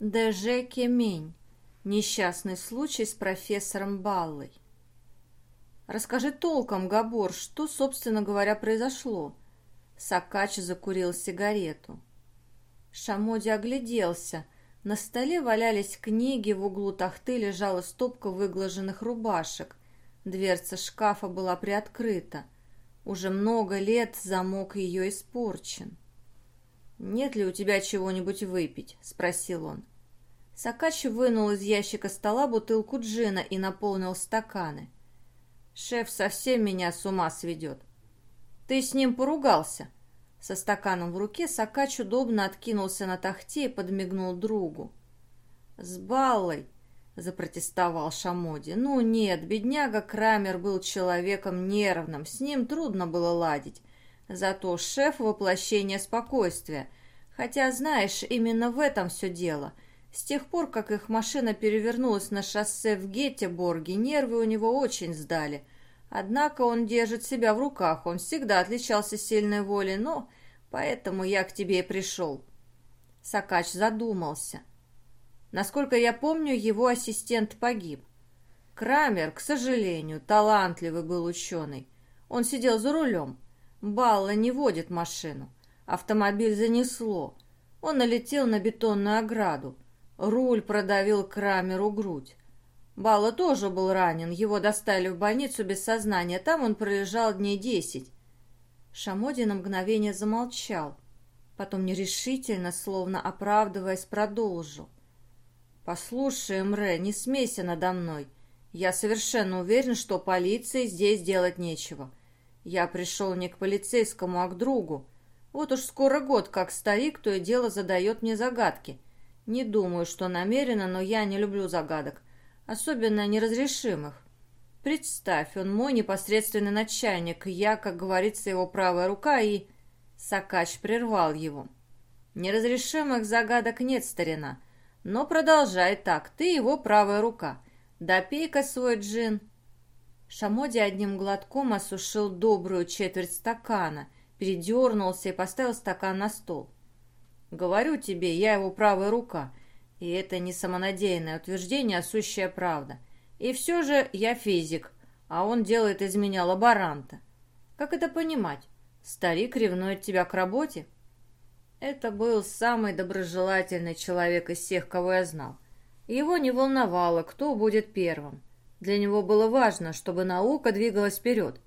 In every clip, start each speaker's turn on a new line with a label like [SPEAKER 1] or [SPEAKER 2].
[SPEAKER 1] Деже Кемень. Несчастный случай с профессором Баллой. Расскажи толком, Габор, что, собственно говоря, произошло? Сакач закурил сигарету. Шамоди огляделся. На столе валялись книги, в углу тахты лежала стопка выглаженных рубашек. Дверца шкафа была приоткрыта. Уже много лет замок ее испорчен. «Нет ли у тебя чего-нибудь выпить?» — спросил он. Сакачи вынул из ящика стола бутылку джина и наполнил стаканы. «Шеф совсем меня с ума сведет. Ты с ним поругался?» Со стаканом в руке Сакач удобно откинулся на тахте и подмигнул другу. «С Баллой!» — запротестовал Шамоди. «Ну нет, бедняга Крамер был человеком нервным, с ним трудно было ладить. Зато шеф — воплощение спокойствия. Хотя, знаешь, именно в этом все дело. С тех пор, как их машина перевернулась на шоссе в Гетеборге, нервы у него очень сдали. Однако он держит себя в руках, он всегда отличался сильной волей, но поэтому я к тебе и пришел». Сакач задумался. Насколько я помню, его ассистент погиб. Крамер, к сожалению, талантливый был ученый. Он сидел за рулем. Балла не водит машину. Автомобиль занесло. Он налетел на бетонную ограду. Руль продавил Крамеру грудь. Балла тоже был ранен, его достали в больницу без сознания, там он пролежал дней десять. Шамоди на мгновение замолчал, потом нерешительно, словно оправдываясь, продолжил. «Послушай, Мре, не смейся надо мной. Я совершенно уверен, что полиции здесь делать нечего. Я пришел не к полицейскому, а к другу. Вот уж скоро год, как старик, то и дело задает мне загадки. Не думаю, что намеренно, но я не люблю загадок, особенно неразрешимых. Представь, он мой непосредственный начальник, я, как говорится, его правая рука, и... Сакач прервал его. Неразрешимых загадок нет, старина. Но продолжай так, ты его правая рука. Допей-ка свой джин. Шамоди одним глотком осушил добрую четверть стакана, передернулся и поставил стакан на стол. Говорю тебе, я его правая рука. И это не самонадеянное утверждение, а сущая правда. И все же я физик, а он делает из меня лаборанта. Как это понимать? Старик ревнует тебя к работе? Это был самый доброжелательный человек из всех, кого я знал. Его не волновало, кто будет первым. Для него было важно, чтобы наука двигалась вперед,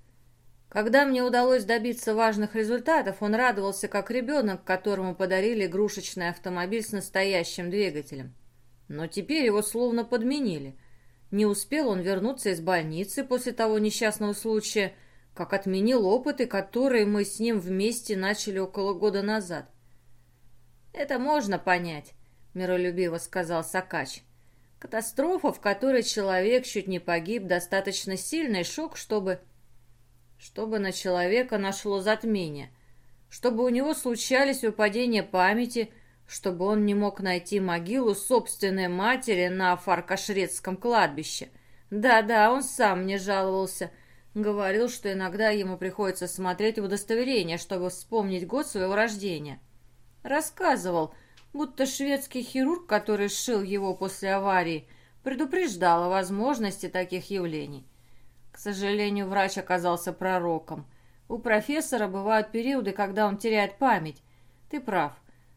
[SPEAKER 1] когда мне удалось добиться важных результатов, он радовался как ребенок, которому подарили игрушечный автомобиль с настоящим двигателем. Но теперь его словно подменили. Не успел он вернуться из больницы после того несчастного случая, как отменил опыты, которые мы с ним вместе начали около года назад. «Это можно понять», — миролюбиво сказал Сакач. «Катастрофа, в которой человек чуть не погиб, достаточно сильный шок, чтобы...» чтобы на человека нашло затмение, чтобы у него случались выпадения памяти, чтобы он не мог найти могилу собственной матери на Фаркашрецком кладбище. Да-да, он сам мне жаловался. Говорил, что иногда ему приходится смотреть удостоверение, чтобы вспомнить год своего рождения. Рассказывал, будто шведский хирург, который сшил его после аварии, предупреждал о возможности таких явлений. К сожалению, врач оказался пророком. У профессора бывают периоды, когда он теряет память. Ты прав.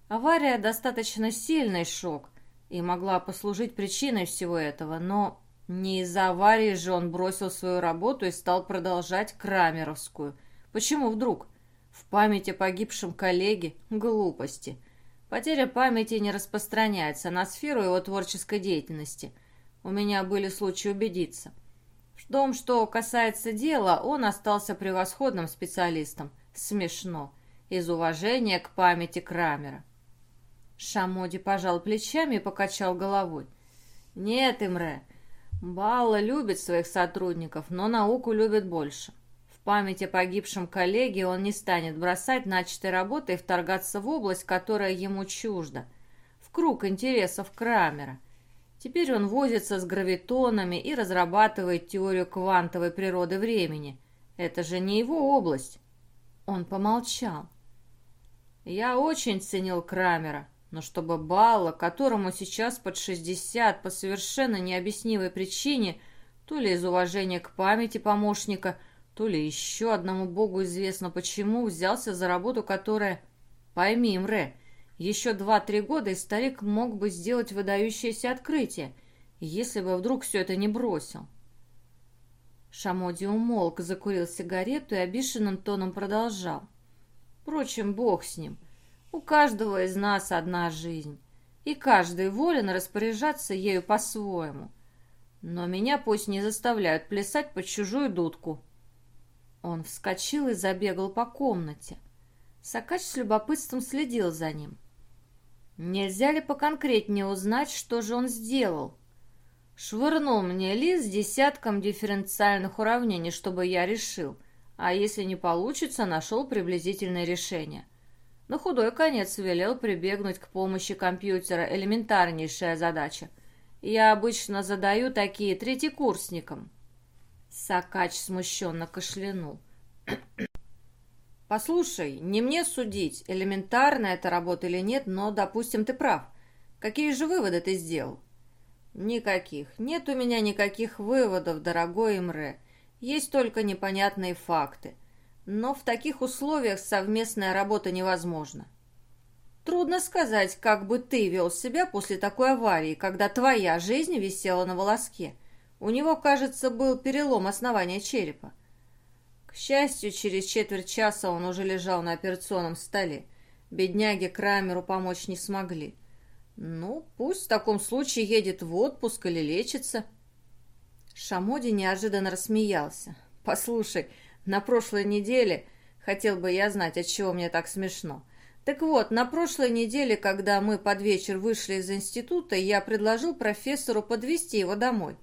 [SPEAKER 1] Авария достаточно сильный шок и могла послужить причиной всего этого, но не из-за аварии же он бросил свою работу и стал продолжать Крамеровскую. Почему вдруг? В память о погибшем коллеге? Глупости. Потеря памяти не распространяется на сферу его творческой деятельности. У меня были случаи убедиться. В том, что касается дела, он остался превосходным специалистом. Смешно. Из уважения к памяти Крамера. Шамоди пожал плечами и покачал головой. «Нет, Имре, Балла любит своих сотрудников, но науку любит больше. Память о погибшем коллеге он не станет бросать начатой работы и вторгаться в область, которая ему чужда, в круг интересов Крамера. Теперь он возится с гравитонами и разрабатывает теорию квантовой природы времени. Это же не его область. Он помолчал. Я очень ценил Крамера. Но чтобы Балла, которому сейчас под 60 по совершенно необъяснимой причине, то ли из уважения к памяти помощника, то ли еще одному богу известно почему, взялся за работу, которая... Пойми, Мре, еще два-три года и старик мог бы сделать выдающееся открытие, если бы вдруг все это не бросил. Шамоди умолк, закурил сигарету и обиженным тоном продолжал. Впрочем, бог с ним. У каждого из нас одна жизнь, и каждый волен распоряжаться ею по-своему. Но меня пусть не заставляют плясать под чужую дудку. Он вскочил и забегал по комнате. Сакач с любопытством следил за ним. Нельзя ли поконкретнее узнать, что же он сделал? Швырнул мне лист с десятком дифференциальных уравнений, чтобы я решил, а если не получится, нашел приблизительное решение. На худой конец велел прибегнуть к помощи компьютера элементарнейшая задача. Я обычно задаю такие третьекурсникам. Сакач смущенно кашлянул. «Послушай, не мне судить, элементарная эта работа или нет, но, допустим, ты прав. Какие же выводы ты сделал?» «Никаких. Нет у меня никаких выводов, дорогой Имре. Есть только непонятные факты. Но в таких условиях совместная работа невозможна. Трудно сказать, как бы ты вел себя после такой аварии, когда твоя жизнь висела на волоске. У него, кажется, был перелом основания черепа. К счастью, через четверть часа он уже лежал на операционном столе. Бедняге Крамеру помочь не смогли. Ну, пусть в таком случае едет в отпуск или лечится. Шамоди неожиданно рассмеялся. Послушай, на прошлой неделе... Хотел бы я знать, от чего мне так смешно. Так вот, на прошлой неделе, когда мы под вечер вышли из института, я предложил профессору подвести его домой.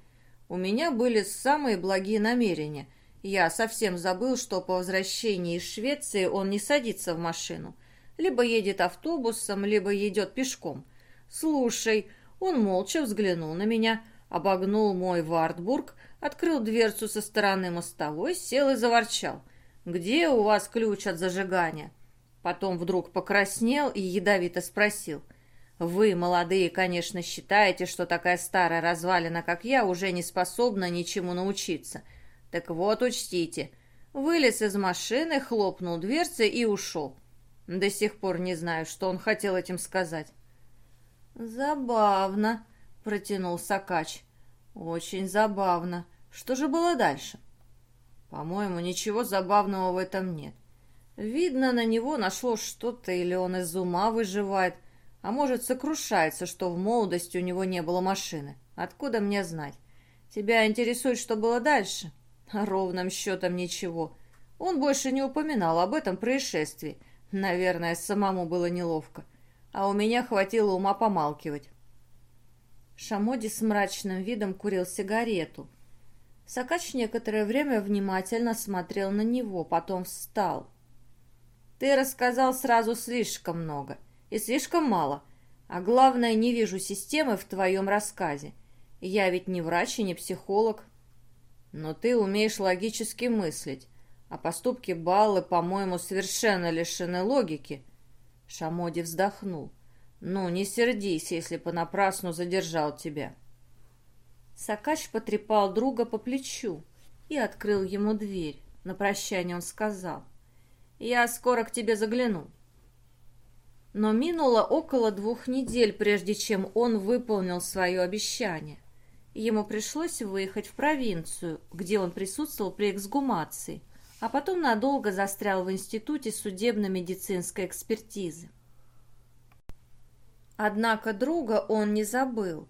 [SPEAKER 1] У меня были самые благие намерения. Я совсем забыл, что по возвращении из Швеции он не садится в машину. Либо едет автобусом, либо едет пешком. «Слушай», он молча взглянул на меня, обогнул мой Вартбург, открыл дверцу со стороны мостовой, сел и заворчал. «Где у вас ключ от зажигания?» Потом вдруг покраснел и ядовито спросил. «Вы, молодые, конечно, считаете, что такая старая развалина, как я, уже не способна ничему научиться. Так вот, учтите». Вылез из машины, хлопнул дверцей и ушел. До сих пор не знаю, что он хотел этим сказать. «Забавно», — протянул Сакач. «Очень забавно. Что же было дальше?» «По-моему, ничего забавного в этом нет. Видно, на него нашло что-то, или он из ума выживает, а может, сокрушается, что в молодости у него не было машины. Откуда мне знать? Тебя интересует, что было дальше?» «Ровным счетом ничего. Он больше не упоминал об этом происшествии. Наверное, самому было неловко а у меня хватило ума помалкивать. Шамоди с мрачным видом курил сигарету. Сакач некоторое время внимательно смотрел на него, потом встал. «Ты рассказал сразу слишком много и слишком мало, а главное, не вижу системы в твоем рассказе. Я ведь не врач и не психолог. Но ты умеешь логически мыслить, а поступки Баллы, по-моему, совершенно лишены логики. Шамоди вздохнул. «Ну, не сердись, если понапрасну задержал тебя». Сакач потрепал друга по плечу и открыл ему дверь. На прощание он сказал. «Я скоро к тебе загляну». Но минуло около двух недель, прежде чем он выполнил свое обещание. Ему пришлось выехать в провинцию, где он присутствовал при эксгумации, а потом надолго застрял в Институте судебно-медицинской экспертизы. Однако друга он не забыл,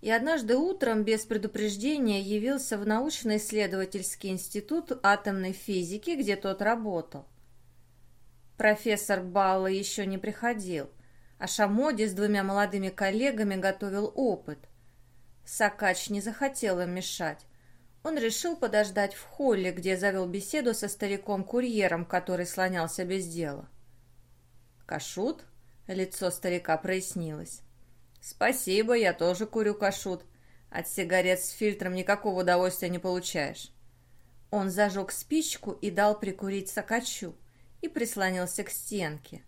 [SPEAKER 1] и однажды утром без предупреждения явился в научно-исследовательский институт атомной физики, где тот работал. Профессор Балла еще не приходил, а Шамоди с двумя молодыми коллегами готовил опыт. Сакач не захотел им мешать. Он решил подождать в холле, где завел беседу со стариком-курьером, который слонялся без дела. «Кашут?» — лицо старика прояснилось. «Спасибо, я тоже курю кашут. От сигарет с фильтром никакого удовольствия не получаешь». Он зажег спичку и дал прикурить сакачу и прислонился к стенке.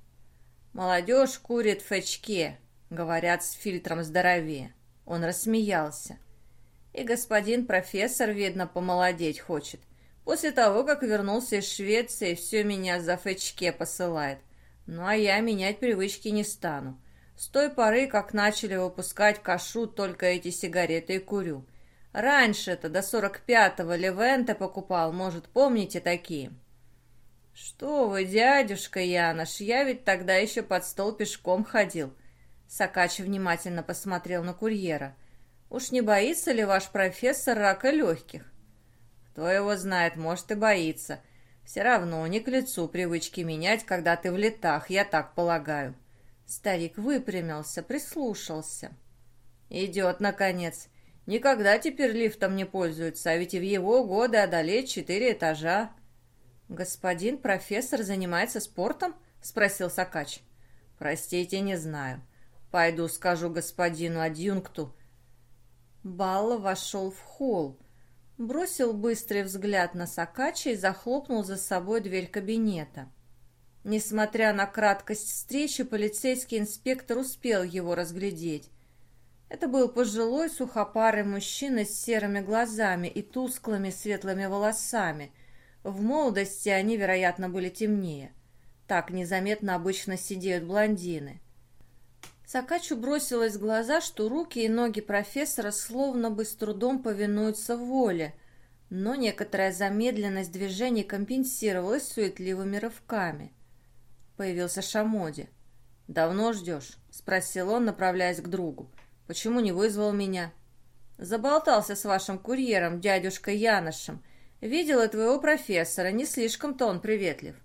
[SPEAKER 1] «Молодежь курит в очке», Говорят, с фильтром здоровее. Он рассмеялся. И господин профессор, видно, помолодеть хочет. После того, как вернулся из Швеции, все меня за фэчке посылает. Ну, а я менять привычки не стану. С той поры, как начали выпускать кашу, только эти сигареты и курю. Раньше-то до сорок пятого Левенте покупал, может, помните такие? Что вы, дядюшка Янош, я ведь тогда еще под стол пешком ходил. Сакач внимательно посмотрел на курьера. Уж не боится ли ваш профессор рака легких? Кто его знает, может и боится. Все равно не к лицу привычки менять, когда ты в летах, я так полагаю. Старик выпрямился, прислушался. Идет, наконец. Никогда теперь лифтом не пользуются, а ведь и в его годы одолеть четыре этажа. «Господин профессор занимается спортом?» — спросил Сакач. «Простите, не знаю. Пойду скажу господину адъюнкту». Балла вошел в холл, бросил быстрый взгляд на Сакача и захлопнул за собой дверь кабинета. Несмотря на краткость встречи, полицейский инспектор успел его разглядеть. Это был пожилой сухопарый мужчина с серыми глазами и тусклыми светлыми волосами. В молодости они, вероятно, были темнее. Так незаметно обычно сидеют блондины. Сакачу бросилось в глаза, что руки и ноги профессора словно бы с трудом повинуются воле, но некоторая замедленность движений компенсировалась суетливыми рывками. Появился Шамоди. «Давно ждешь?» — спросил он, направляясь к другу. Почему не вызвал меня? Заболтался с вашим курьером, дядюшкой Яношем. Видела твоего профессора, не слишком-то он приветлив.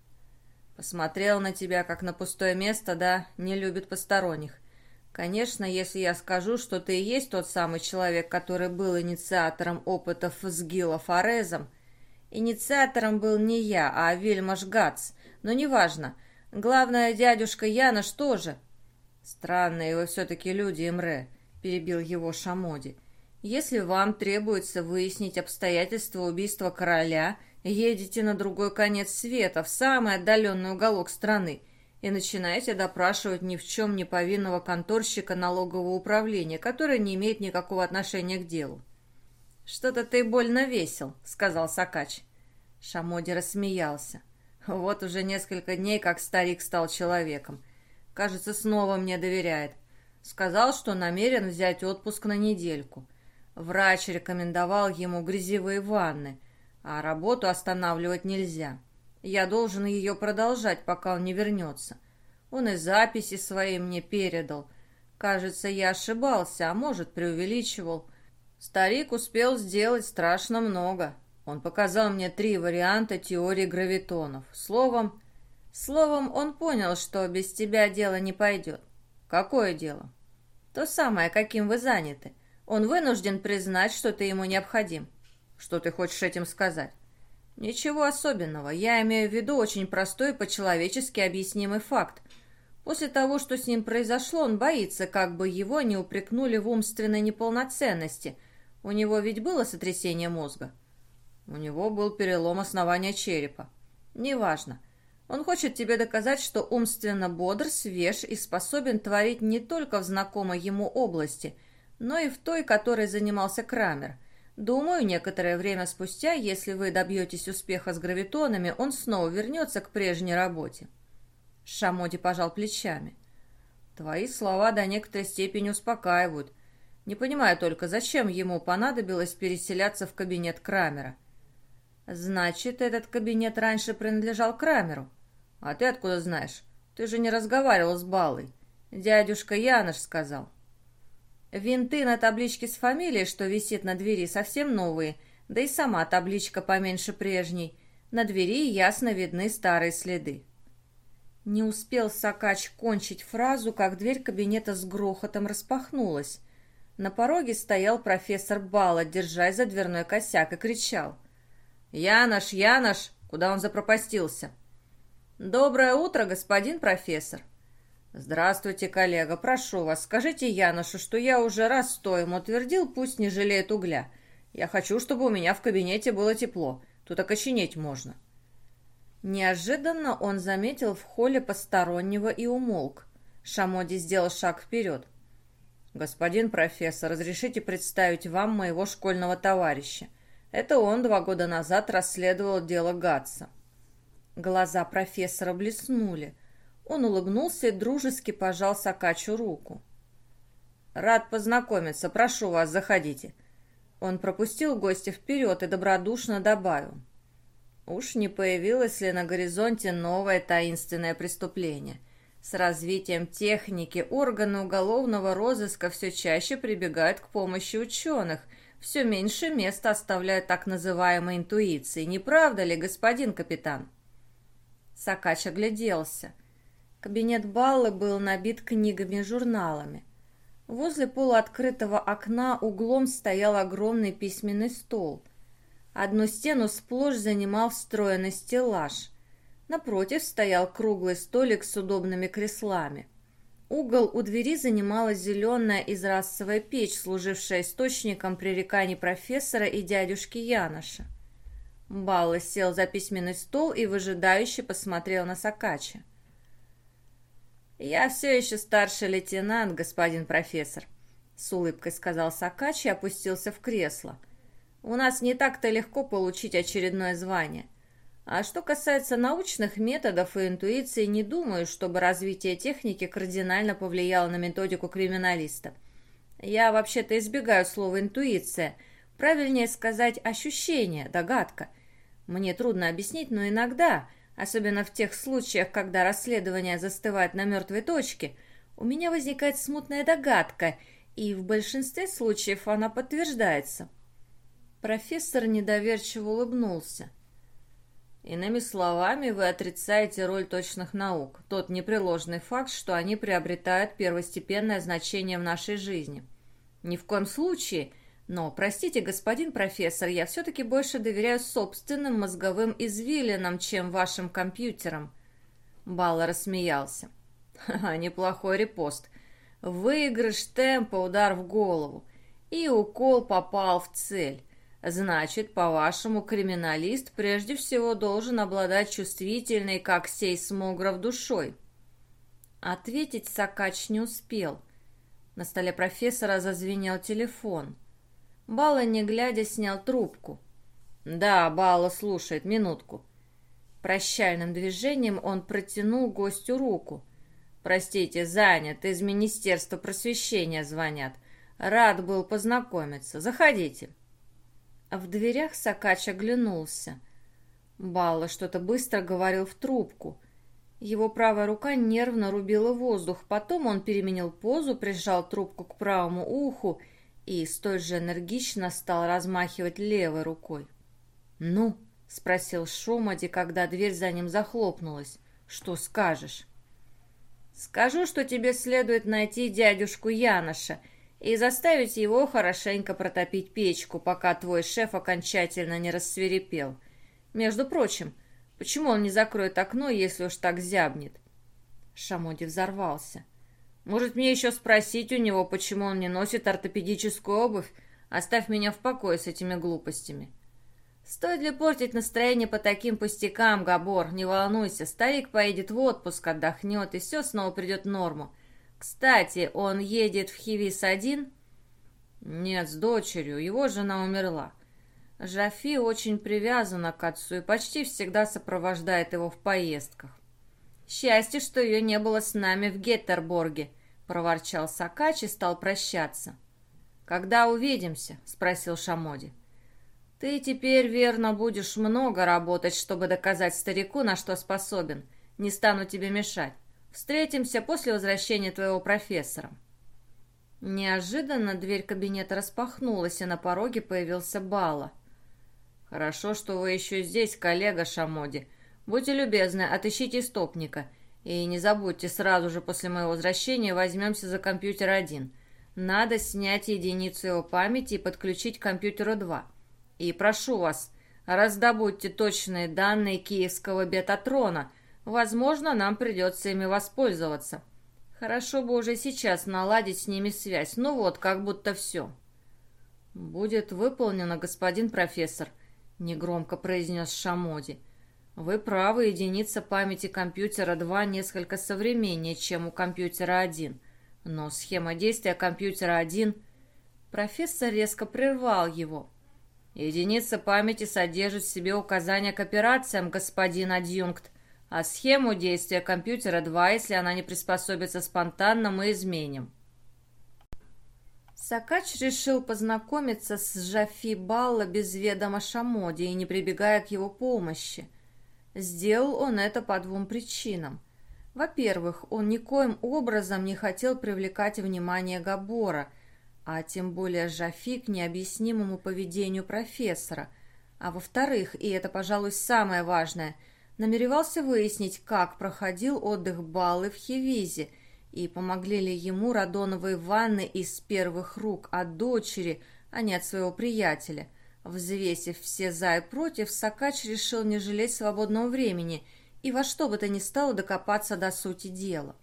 [SPEAKER 1] Посмотрел на тебя, как на пустое место, да, не любит посторонних. Конечно, если я скажу, что ты и есть тот самый человек, который был инициатором опытов с Гилла Форезом. Инициатором был не я, а Вильмаш Гац, но неважно. Главное, дядюшка Янош тоже. Странные вы все-таки люди, Имре. — перебил его Шамоди. «Если вам требуется выяснить обстоятельства убийства короля, едете на другой конец света, в самый отдаленный уголок страны, и начинаете допрашивать ни в чем не повинного конторщика налогового управления, который не имеет никакого отношения к делу». «Что-то ты больно весел», — сказал Сакач. Шамоди рассмеялся. «Вот уже несколько дней, как старик стал человеком. Кажется, снова мне доверяет. Сказал, что намерен взять отпуск на недельку. Врач рекомендовал ему грязевые ванны, а работу останавливать нельзя. Я должен ее продолжать, пока он не вернется. Он и записи свои мне передал. Кажется, я ошибался, а может, преувеличивал. Старик успел сделать страшно много. Он показал мне три варианта теории гравитонов. Словом, словом, он понял, что без тебя дело не пойдет. «Какое дело?» «То самое, каким вы заняты. Он вынужден признать, что ты ему необходим». «Что ты хочешь этим сказать?» «Ничего особенного. Я имею в виду очень простой по-человечески объяснимый факт. После того, что с ним произошло, он боится, как бы его не упрекнули в умственной неполноценности. У него ведь было сотрясение мозга?» «У него был перелом основания черепа». «Неважно. Он хочет тебе доказать, что умственно бодр, свеж и способен творить не только в знакомой ему области, но и в той, которой занимался Крамер. Думаю, некоторое время спустя, если вы добьетесь успеха с гравитонами, он снова вернется к прежней работе. Шамоди пожал плечами. Твои слова до некоторой степени успокаивают. Не понимаю только, зачем ему понадобилось переселяться в кабинет Крамера. Значит, этот кабинет раньше принадлежал Крамеру. «А ты откуда знаешь? Ты же не разговаривал с Балой. Дядюшка Янош сказал». Винты на табличке с фамилией, что висит на двери, совсем новые, да и сама табличка поменьше прежней. На двери ясно видны старые следы. Не успел Сакач кончить фразу, как дверь кабинета с грохотом распахнулась. На пороге стоял профессор Бала, держась за дверной косяк, и кричал. «Янош, Янош! Куда он запропастился?» «Доброе утро, господин профессор!» «Здравствуйте, коллега. Прошу вас, скажите Яношу, что я уже раз сто ему утвердил, пусть не жалеет угля. Я хочу, чтобы у меня в кабинете было тепло. Тут окоченеть можно». Неожиданно он заметил в холле постороннего и умолк. Шамоди сделал шаг вперед. «Господин профессор, разрешите представить вам моего школьного товарища. Это он два года назад расследовал дело Гатса». Глаза профессора блеснули. Он улыбнулся и дружески пожал Сакачу руку. «Рад познакомиться. Прошу вас, заходите». Он пропустил гостя вперед и добродушно добавил. Уж не появилось ли на горизонте новое таинственное преступление? С развитием техники органы уголовного розыска все чаще прибегают к помощи ученых, все меньше места оставляют так называемой интуиции. Не правда ли, господин капитан? Сакач огляделся. Кабинет Баллы был набит книгами и журналами. Возле полуоткрытого окна углом стоял огромный письменный стол. Одну стену сплошь занимал встроенный стеллаж. Напротив стоял круглый столик с удобными креслами. Угол у двери занимала зеленая израсцевая печь, служившая источником пререканий профессора и дядюшки Яноша. Балла сел за письменный стол и выжидающе посмотрел на Сакача. «Я все еще старший лейтенант, господин профессор», — с улыбкой сказал Сакач и опустился в кресло. «У нас не так-то легко получить очередное звание. А что касается научных методов и интуиции, не думаю, чтобы развитие техники кардинально повлияло на методику криминалиста. Я вообще-то избегаю слова «интуиция», правильнее сказать «ощущение», «догадка». Мне трудно объяснить, но иногда особенно в тех случаях, когда расследование застывает на мертвой точке, у меня возникает смутная догадка, и в большинстве случаев она подтверждается. Профессор недоверчиво улыбнулся. Иными словами, вы отрицаете роль точных наук, тот непреложный факт, что они приобретают первостепенное значение в нашей жизни. Ни в коем случае но, простите, господин профессор, я все-таки больше доверяю собственным мозговым извилинам, чем вашим компьютерам. Балла рассмеялся. Ха-ха, неплохой репост. Выигрыш темпа, удар в голову. И укол попал в цель. Значит, по-вашему, криминалист прежде всего должен обладать чувствительной, как сейсмограф, душой. Ответить Сакач не успел. На столе профессора зазвенел телефон. Бала, не глядя, снял трубку. «Да, Бала слушает, минутку». Прощальным движением он протянул гостю руку. «Простите, занят, из Министерства просвещения звонят. Рад был познакомиться. Заходите». В дверях Сакач оглянулся. Балла что-то быстро говорил в трубку. Его правая рука нервно рубила воздух. Потом он переменил позу, прижал трубку к правому уху и столь же энергично стал размахивать левой рукой. «Ну?» — спросил Шомади, когда дверь за ним захлопнулась. «Что скажешь?» «Скажу, что тебе следует найти дядюшку Яноша и заставить его хорошенько протопить печку, пока твой шеф окончательно не рассверепел. Между прочим, почему он не закроет окно, если уж так зябнет?» Шамоди взорвался. Может, мне еще спросить у него, почему он не носит ортопедическую обувь? Оставь меня в покое с этими глупостями. Стоит ли портить настроение по таким пустякам, Габор? Не волнуйся, старик поедет в отпуск, отдохнет, и все снова придет в норму. Кстати, он едет в Хивис один? Нет, с дочерью, его жена умерла. Жафи очень привязана к отцу и почти всегда сопровождает его в поездках. «Счастье, что ее не было с нами в Геттерборге», — проворчал Сакач и стал прощаться. «Когда увидимся?» — спросил Шамоди. «Ты теперь, верно, будешь много работать, чтобы доказать старику, на что способен. Не стану тебе мешать. Встретимся после возвращения твоего профессора». Неожиданно дверь кабинета распахнулась, и на пороге появился Бала. «Хорошо, что вы еще здесь, коллега Шамоди», Будьте любезны, отыщите истопника. И не забудьте, сразу же после моего возвращения возьмемся за компьютер один. Надо снять единицу его памяти и подключить к компьютеру 2. И прошу вас, раздобудьте точные данные киевского бетатрона. Возможно, нам придется ими воспользоваться. Хорошо бы уже сейчас наладить с ними связь. Ну вот, как будто все. «Будет выполнено, господин профессор», — негромко произнес Шамоди. Вы правы, единица памяти компьютера 2 несколько современнее, чем у компьютера 1. Но схема действия компьютера 1... Профессор резко прервал его. Единица памяти содержит в себе указания к операциям, господин адъюнкт, а схему действия компьютера 2, если она не приспособится спонтанно, мы изменим. Сакач решил познакомиться с Жафи Балла без ведома Шамоди и не прибегая к его помощи. Сделал он это по двум причинам. Во-первых, он никоим образом не хотел привлекать внимание Габора, а тем более Жафи к необъяснимому поведению профессора. А во-вторых, и это, пожалуй, самое важное – намеревался выяснить, как проходил отдых Баллы в Хевизе и помогли ли ему радоновые ванны из первых рук от дочери, а не от своего приятеля. Взвесив все за и против, Сакач решил не жалеть свободного времени и во что бы то ни стало докопаться до сути дела.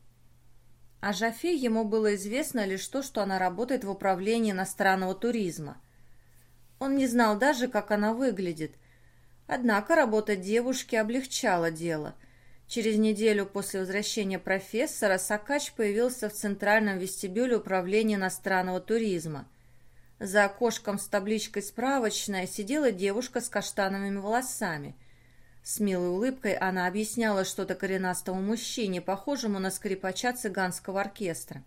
[SPEAKER 1] О Жафе ему было известно лишь то, что она работает в управлении иностранного туризма. Он не знал даже, как она выглядит – Однако работа девушки облегчала дело. Через неделю после возвращения профессора Сакач появился в центральном вестибюле управления иностранного туризма. За окошком с табличкой «Справочная» сидела девушка с каштановыми волосами. С милой улыбкой она объясняла что-то коренастому мужчине, похожему на скрипача цыганского оркестра.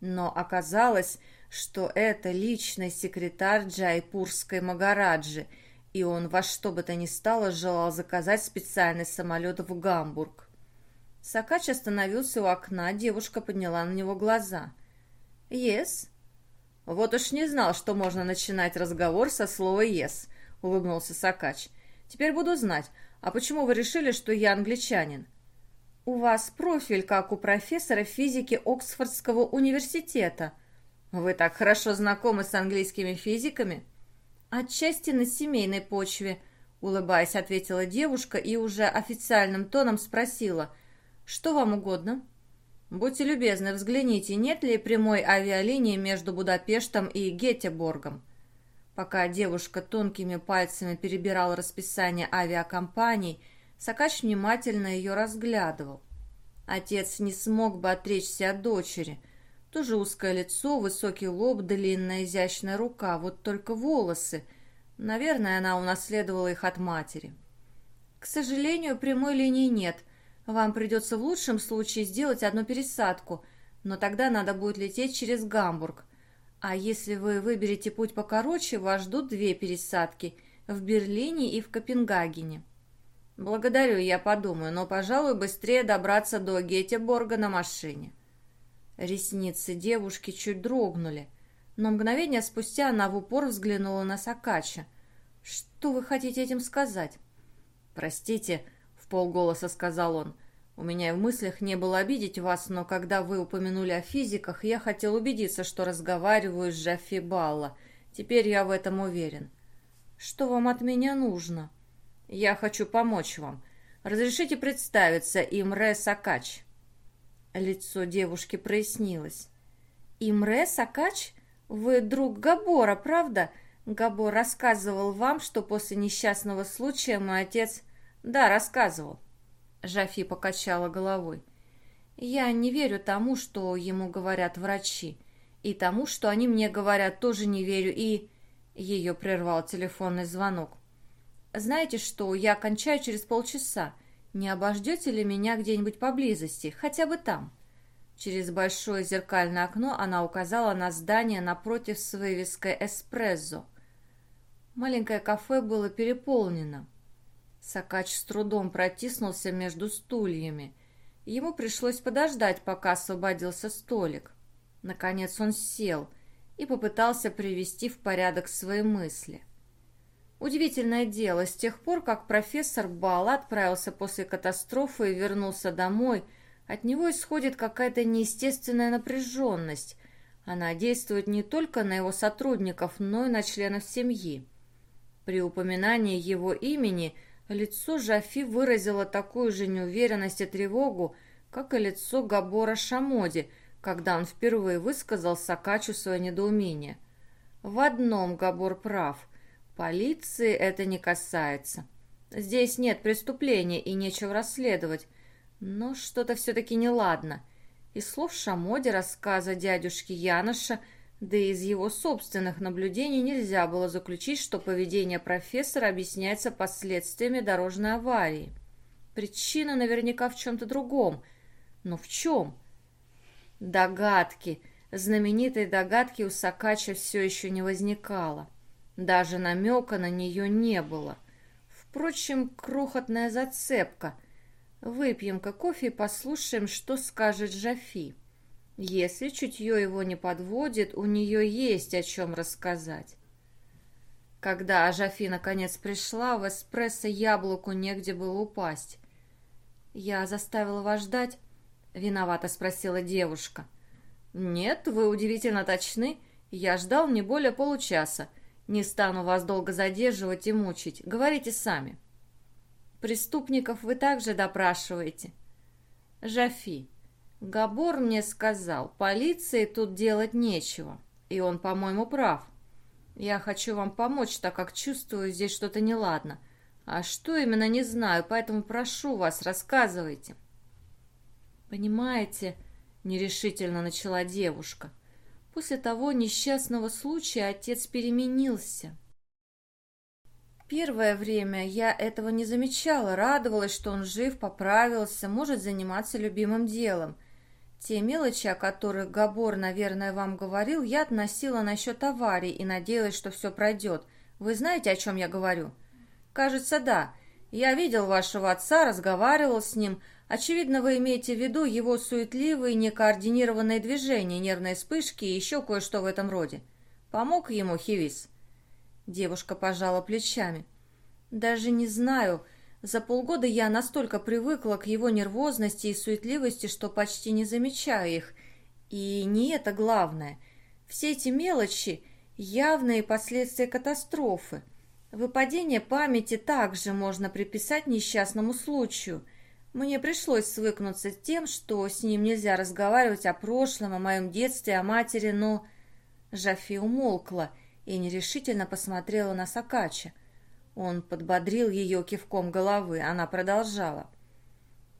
[SPEAKER 1] Но оказалось, что это личный секретарь Джайпурской Магараджи – и он во что бы то ни стало желал заказать специальный самолет в Гамбург. Сакач остановился у окна, девушка подняла на него глаза. «Yes?» «Вот уж не знал, что можно начинать разговор со слова «yes», — улыбнулся Сакач. «Теперь буду знать, а почему вы решили, что я англичанин?» «У вас профиль, как у профессора физики Оксфордского университета. Вы так хорошо знакомы с английскими физиками?» «Отчасти на семейной почве», — улыбаясь, ответила девушка и уже официальным тоном спросила. «Что вам угодно?» «Будьте любезны, взгляните, нет ли прямой авиалинии между Будапештом и Гетеборгом?» Пока девушка тонкими пальцами перебирала расписание авиакомпаний, Сакач внимательно ее разглядывал. Отец не смог бы отречься от дочери — тоже узкое лицо, высокий лоб, длинная изящная рука, вот только волосы. Наверное, она унаследовала их от матери. К сожалению, прямой линии нет. Вам придется в лучшем случае сделать одну пересадку, но тогда надо будет лететь через Гамбург. А если вы выберете путь покороче, вас ждут две пересадки в Берлине и в Копенгагене. Благодарю, я подумаю, но, пожалуй, быстрее добраться до Гетеборга на машине. Ресницы девушки чуть дрогнули, но мгновение спустя она в упор взглянула на Сакача. «Что вы хотите этим сказать?» «Простите», — полголоса сказал он, — «у меня и в мыслях не было обидеть вас, но когда вы упомянули о физиках, я хотел убедиться, что разговариваю с Жаффи Балла. Теперь я в этом уверен». «Что вам от меня нужно?» «Я хочу помочь вам. Разрешите представиться, Имре Сакач». Лицо девушки прояснилось. «Имре Сакач? Вы друг Габора, правда? Габор рассказывал вам, что после несчастного случая мой отец...» «Да, рассказывал». Жафи покачала головой. «Я не верю тому, что ему говорят врачи. И тому, что они мне говорят, тоже не верю. И...» Ее прервал телефонный звонок. «Знаете что, я кончаю через полчаса. Не обождете ли меня где-нибудь поблизости, хотя бы там?» Через большое зеркальное окно она указала на здание напротив с вывеской «Эспрессо». Маленькое кафе было переполнено. Сакач с трудом протиснулся между стульями. Ему пришлось подождать, пока освободился столик. Наконец он сел и попытался привести в порядок свои мысли. Удивительное дело, с тех пор, как профессор Бал отправился после катастрофы и вернулся домой – от него исходит какая-то неестественная напряженность. Она действует не только на его сотрудников, но и на членов семьи. При упоминании его имени лицо Жафи выразило такую же неуверенность и тревогу, как и лицо Габора Шамоди, когда он впервые высказал Сакачу свое недоумение. В одном Габор прав. Полиции это не касается. Здесь нет преступления и нечего расследовать. Но что-то все-таки неладно. Из слов Шамоди рассказа дядюшки Яноша, да и из его собственных наблюдений нельзя было заключить, что поведение профессора объясняется последствиями дорожной аварии. Причина наверняка в чем-то другом. Но в чем? Догадки. Знаменитой догадки у Сакача все еще не возникало. Даже намека на нее не было. Впрочем, крохотная зацепка. Выпьем-ка кофе и послушаем, что скажет Жафи. Если чутье его не подводит, у нее есть о чем рассказать. Когда Жафи наконец пришла, в эспрессо яблоку негде было упасть. «Я заставила вас ждать?» — виновато спросила девушка. «Нет, вы удивительно точны. Я ждал не более получаса. Не стану вас долго задерживать и мучить. Говорите сами». «Преступников вы также допрашиваете?» «Жафи, Габор мне сказал, полиции тут делать нечего. И он, по-моему, прав. Я хочу вам помочь, так как чувствую, здесь что-то неладно. А что именно, не знаю, поэтому прошу вас, рассказывайте. Понимаете, нерешительно начала девушка. После того несчастного случая отец переменился. Первое время я этого не замечала, радовалась, что он жив, поправился, может заниматься любимым делом. Те мелочи, о которых Габор, наверное, вам говорил, я относила насчет аварии и надеялась, что все пройдет. Вы знаете, о чем я говорю?» «Кажется, да. Я видел вашего отца, разговаривал с ним. Очевидно, вы имеете в виду его суетливые, некоординированные движения, нервные вспышки и еще кое-что в этом роде. Помог ему Хивис?» Девушка пожала плечами. «Даже не знаю. За полгода я настолько привыкла к его нервозности и суетливости, что почти не замечаю их. И не это главное. Все эти мелочи – явные последствия катастрофы. Выпадение памяти также можно приписать несчастному случаю. Мне пришлось свыкнуться с тем, что с ним нельзя разговаривать о прошлом, о моем детстве, о матери, но... Жафи умолкла и нерешительно посмотрела на Сакача. Он подбодрил ее кивком головы, она продолжала.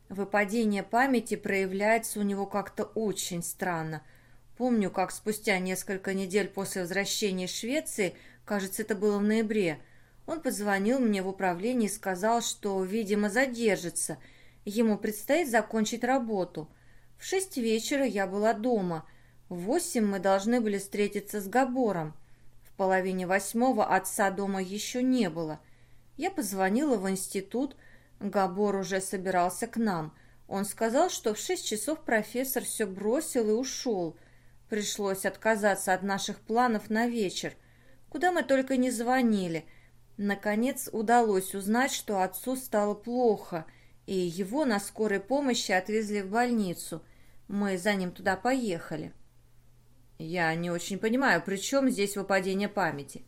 [SPEAKER 1] Выпадение памяти проявляется у него как-то очень странно. Помню, как спустя несколько недель после возвращения из Швеции, кажется, это было в ноябре, он позвонил мне в управление и сказал, что, видимо, задержится. Ему предстоит закончить работу. В шесть вечера я была дома. В восемь мы должны были встретиться с Габором. В половине восьмого отца дома еще не было. Я позвонила в институт. Габор уже собирался к нам. Он сказал, что в шесть часов профессор все бросил и ушел. Пришлось отказаться от наших планов на вечер. Куда мы только не звонили – Наконец удалось узнать, что отцу стало плохо, и его на скорой помощи отвезли в больницу. Мы за ним туда поехали. Я не очень понимаю, при чем здесь выпадение памяти?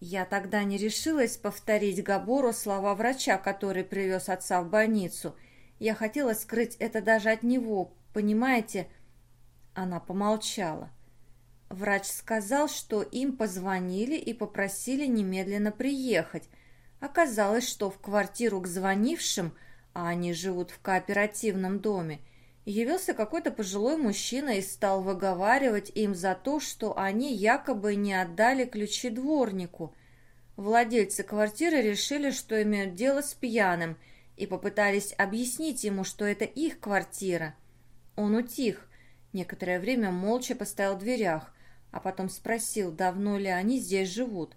[SPEAKER 1] Я тогда не решилась повторить Габору слова врача, который привез отца в больницу. Я хотела скрыть это даже от него, понимаете? Она помолчала. Врач сказал, что им позвонили и попросили немедленно приехать. Оказалось, что в квартиру к звонившим, а они живут в кооперативном доме, явился какой-то пожилой мужчина и стал выговаривать им за то, что они якобы не отдали ключи дворнику. Владельцы квартиры решили, что имеют дело с пьяным, и попытались объяснить ему, что это их квартира. Он утих, некоторое время молча постоял в дверях, а потом спросил, давно ли они здесь живут.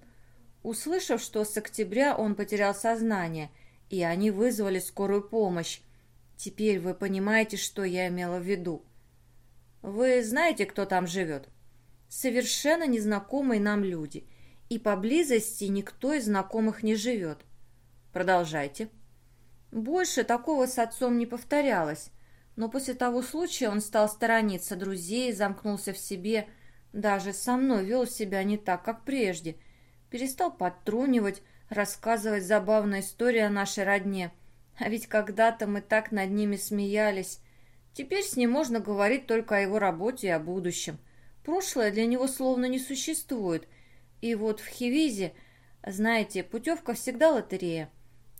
[SPEAKER 1] Услышав, что с октября он потерял сознание, и они вызвали скорую помощь. Теперь вы понимаете, что я имела в виду. Вы знаете, кто там живет? Совершенно незнакомые нам люди, и поблизости никто из знакомых не живет. Продолжайте. Больше такого с отцом не повторялось, но после того случая он стал сторониться друзей, замкнулся в себе – даже со мной вел себя не так, как прежде. Перестал подтрунивать, рассказывать забавные истории о нашей родне. А ведь когда-то мы так над ними смеялись. Теперь с ним можно говорить только о его работе и о будущем. Прошлое для него словно не существует. И вот в Хивизе, знаете, путевка всегда лотерея.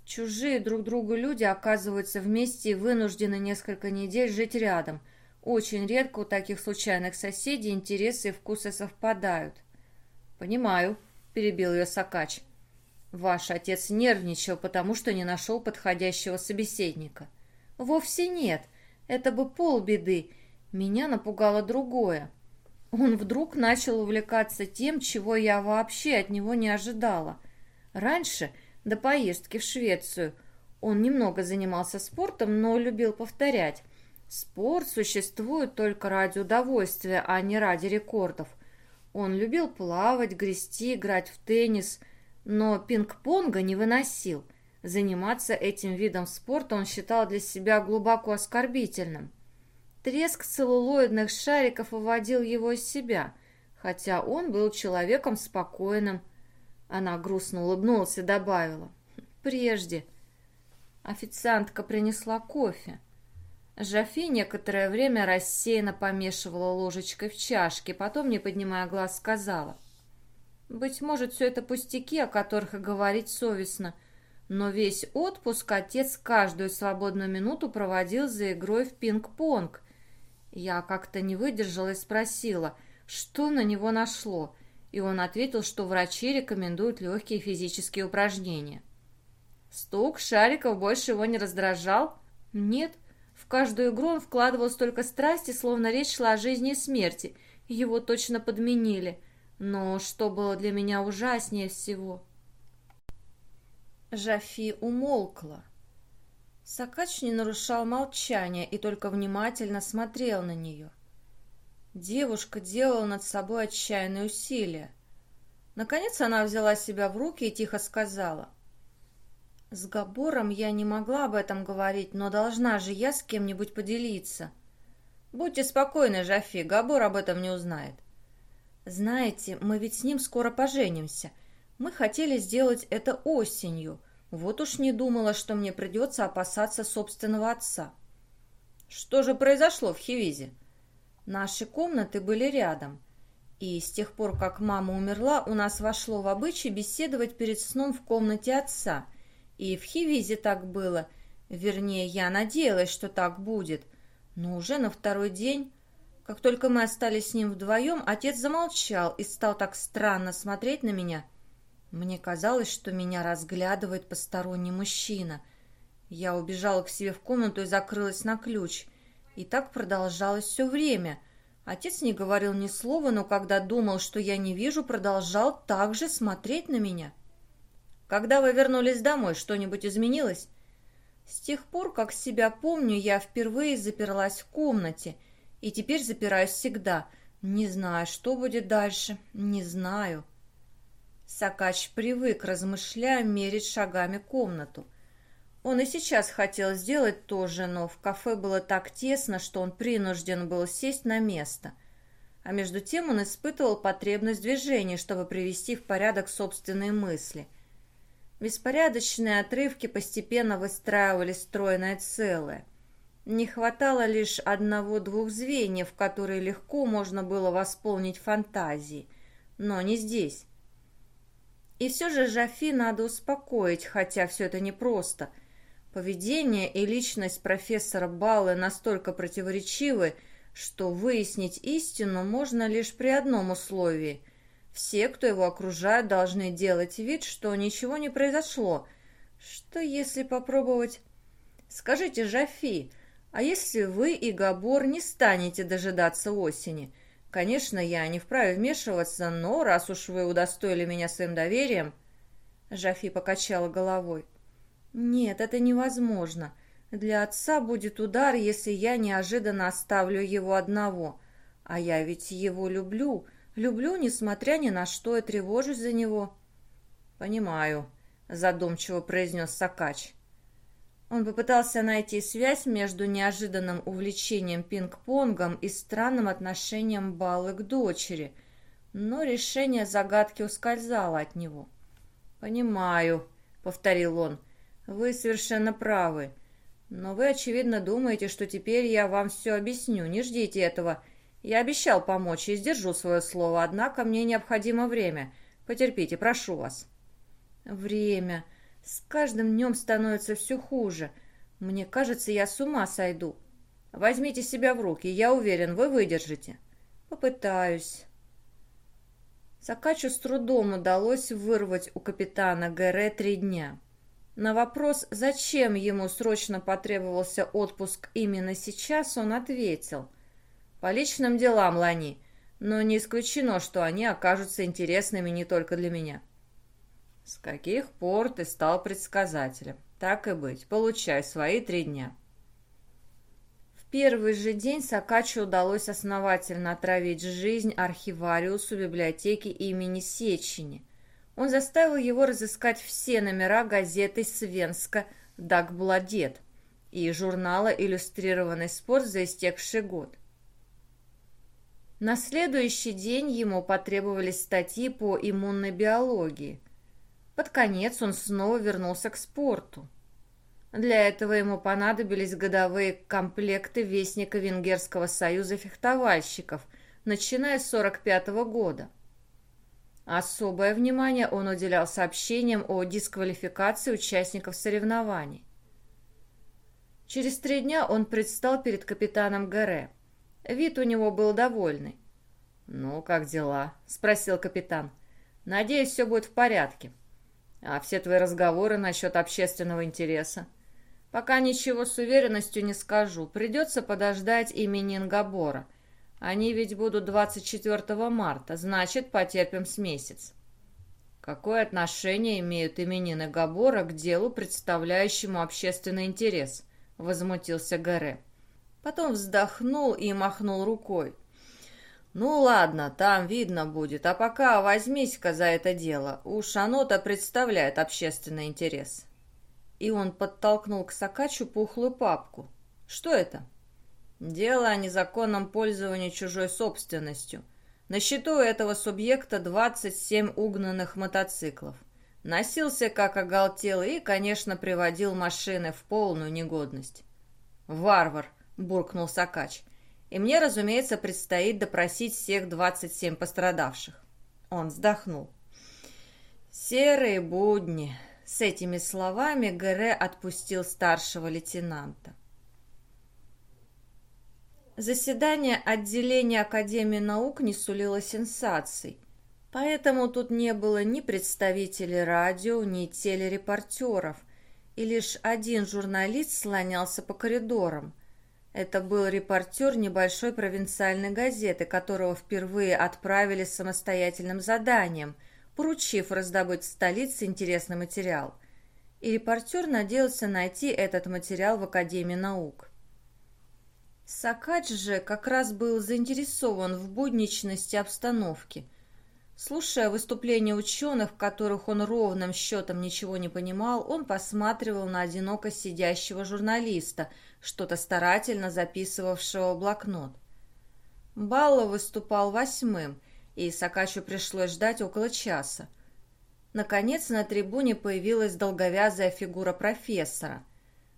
[SPEAKER 1] Чужие друг другу люди оказываются вместе и вынуждены несколько недель жить рядом. Очень редко у таких случайных соседей интересы и вкусы совпадают. «Понимаю», — перебил ее Сакач. «Ваш отец нервничал, потому что не нашел подходящего собеседника». «Вовсе нет. Это бы полбеды. Меня напугало другое. Он вдруг начал увлекаться тем, чего я вообще от него не ожидала. Раньше до поездки в Швецию. Он немного занимался спортом, но любил повторять. Спорт существует только ради удовольствия, а не ради рекордов. Он любил плавать, грести, играть в теннис, но пинг-понга не выносил. Заниматься этим видом спорта он считал для себя глубоко оскорбительным. Треск целлулоидных шариков выводил его из себя, хотя он был человеком спокойным, она грустно улыбнулась и добавила. «Прежде». Официантка принесла кофе. Жафи некоторое время рассеянно помешивала ложечкой в чашке, потом, не поднимая глаз, сказала. «Быть может, все это пустяки, о которых и говорить совестно, но весь отпуск отец каждую свободную минуту проводил за игрой в пинг-понг. Я как-то не выдержала и спросила, что на него нашло, и он ответил, что врачи рекомендуют легкие физические упражнения. Стук шариков больше его не раздражал? Нет. В каждую игру он вкладывал столько страсти, словно речь шла о жизни и смерти. Его точно подменили. Но что было для меня ужаснее всего? Жафи умолкла. Сакач не нарушал молчания и только внимательно смотрел на нее. — Девушка делала над собой отчаянные усилия. Наконец она взяла себя в руки и тихо сказала. «С Габором я не могла об этом говорить, но должна же я с кем-нибудь поделиться». «Будьте спокойны, Жафи, Габор об этом не узнает». «Знаете, мы ведь с ним скоро поженимся. Мы хотели сделать это осенью. Вот уж не думала, что мне придется опасаться собственного отца». «Что же произошло в Хивизе?» Наши комнаты были рядом. И с тех пор, как мама умерла, у нас вошло в обычай беседовать перед сном в комнате отца. И в Хивизе так было. Вернее, я надеялась, что так будет. Но уже на второй день, как только мы остались с ним вдвоем, отец замолчал и стал так странно смотреть на меня. Мне казалось, что меня разглядывает посторонний мужчина. Я убежала к себе в комнату и закрылась на ключ. И так продолжалось все время. Отец не говорил ни слова, но когда думал, что я не вижу, продолжал также смотреть на меня. «Когда вы вернулись домой, что-нибудь изменилось?» «С тех пор, как себя помню, я впервые заперлась в комнате, и теперь запираюсь всегда. Не знаю, что будет дальше, не знаю». Сакач привык, размышляя, мерить шагами комнату. Он и сейчас хотел сделать то же, но в кафе было так тесно, что он принужден был сесть на место. А между тем он испытывал потребность в движении, чтобы привести в порядок собственные мысли. Беспорядочные отрывки постепенно выстраивались стройное целое. Не хватало лишь одного-двух звеньев, которые легко можно было восполнить фантазии, но не здесь. И все же Жафи надо успокоить, хотя все это непросто – Поведение и личность профессора Баллы настолько противоречивы, что выяснить истину можно лишь при одном условии. Все, кто его окружает, должны делать вид, что ничего не произошло. Что если попробовать... Скажите, Жафи, а если вы и Габор не станете дожидаться осени? Конечно, я не вправе вмешиваться, но раз уж вы удостоили меня своим доверием... Жафи покачала головой. «Нет, это невозможно. Для отца будет удар, если я неожиданно оставлю его одного. А я ведь его люблю, люблю, несмотря ни на что, и тревожусь за него». «Понимаю», — задумчиво произнес Сакач. Он попытался найти связь между неожиданным увлечением пинг-понгом и странным отношением Баллы к дочери, но решение загадки ускользало от него. «Понимаю», — повторил он, — вы совершенно правы. Но вы, очевидно, думаете, что теперь я вам все объясню. Не ждите этого. Я обещал помочь и сдержу свое слово, однако мне необходимо время. Потерпите, прошу вас. Время. С каждым днем становится все хуже. Мне кажется, я с ума сойду. Возьмите себя в руки, я уверен, вы выдержите. Попытаюсь. Сакачу с трудом удалось вырвать у капитана Гэре три дня. На вопрос, зачем ему срочно потребовался отпуск именно сейчас, он ответил. «По личным делам, Лани, но не исключено, что они окажутся интересными не только для меня». «С каких пор ты стал предсказателем? Так и быть, получай свои три дня». В первый же день Сакачу удалось основательно отравить жизнь архивариусу библиотеки имени Сечени. Он заставил его разыскать все номера газеты «Свенска Дагбладет» и журнала «Иллюстрированный спорт» за истекший год. На следующий день ему потребовались статьи по иммунной биологии – под конец он снова вернулся к спорту. Для этого ему понадобились годовые комплекты Вестника Венгерского союза фехтовальщиков, начиная с 1945 года. Особое внимание он уделял сообщениям о дисквалификации участников соревнований. Через три дня он предстал перед капитаном Гаре. Вид у него был довольный. «Ну, как дела?» – спросил капитан. «Надеюсь, все будет в порядке». А все твои разговоры насчет общественного интереса? Пока ничего с уверенностью не скажу. Придется подождать именин Габора. Они ведь будут 24 марта, значит, потерпим с месяц. Какое отношение имеют именины Габора к делу, представляющему общественный интерес? Возмутился Гаре. Потом вздохнул и махнул рукой. «Ну ладно, там видно будет, а пока возьмись-ка за это дело, уж оно-то представляет общественный интерес». И он подтолкнул к Сакачу пухлую папку. «Что это?» «Дело о незаконном пользовании чужой собственностью. На счету этого субъекта 27 угнанных мотоциклов. Носился как оголтелый и, конечно, приводил машины в полную негодность». «Варвар!» — буркнул Сакач и мне, разумеется, предстоит допросить всех 27 пострадавших. Он вздохнул. «Серые будни!» С этими словами Гэре отпустил старшего лейтенанта. Заседание отделения Академии наук не сулило сенсаций, поэтому тут не было ни представителей радио, ни телерепортеров, и лишь один журналист слонялся по коридорам – это был репортер небольшой провинциальной газеты, которого впервые отправили с самостоятельным заданием, поручив раздобыть в столице интересный материал. И репортер надеялся найти этот материал в Академии наук. Сакач же как раз был заинтересован в будничности обстановки. Слушая выступления ученых, в которых он ровным счетом ничего не понимал, он посматривал на одиноко сидящего журналиста – что-то старательно записывавшего в блокнот. Балло выступал восьмым, и Сакачу пришлось ждать около часа. Наконец на трибуне появилась долговязая фигура профессора.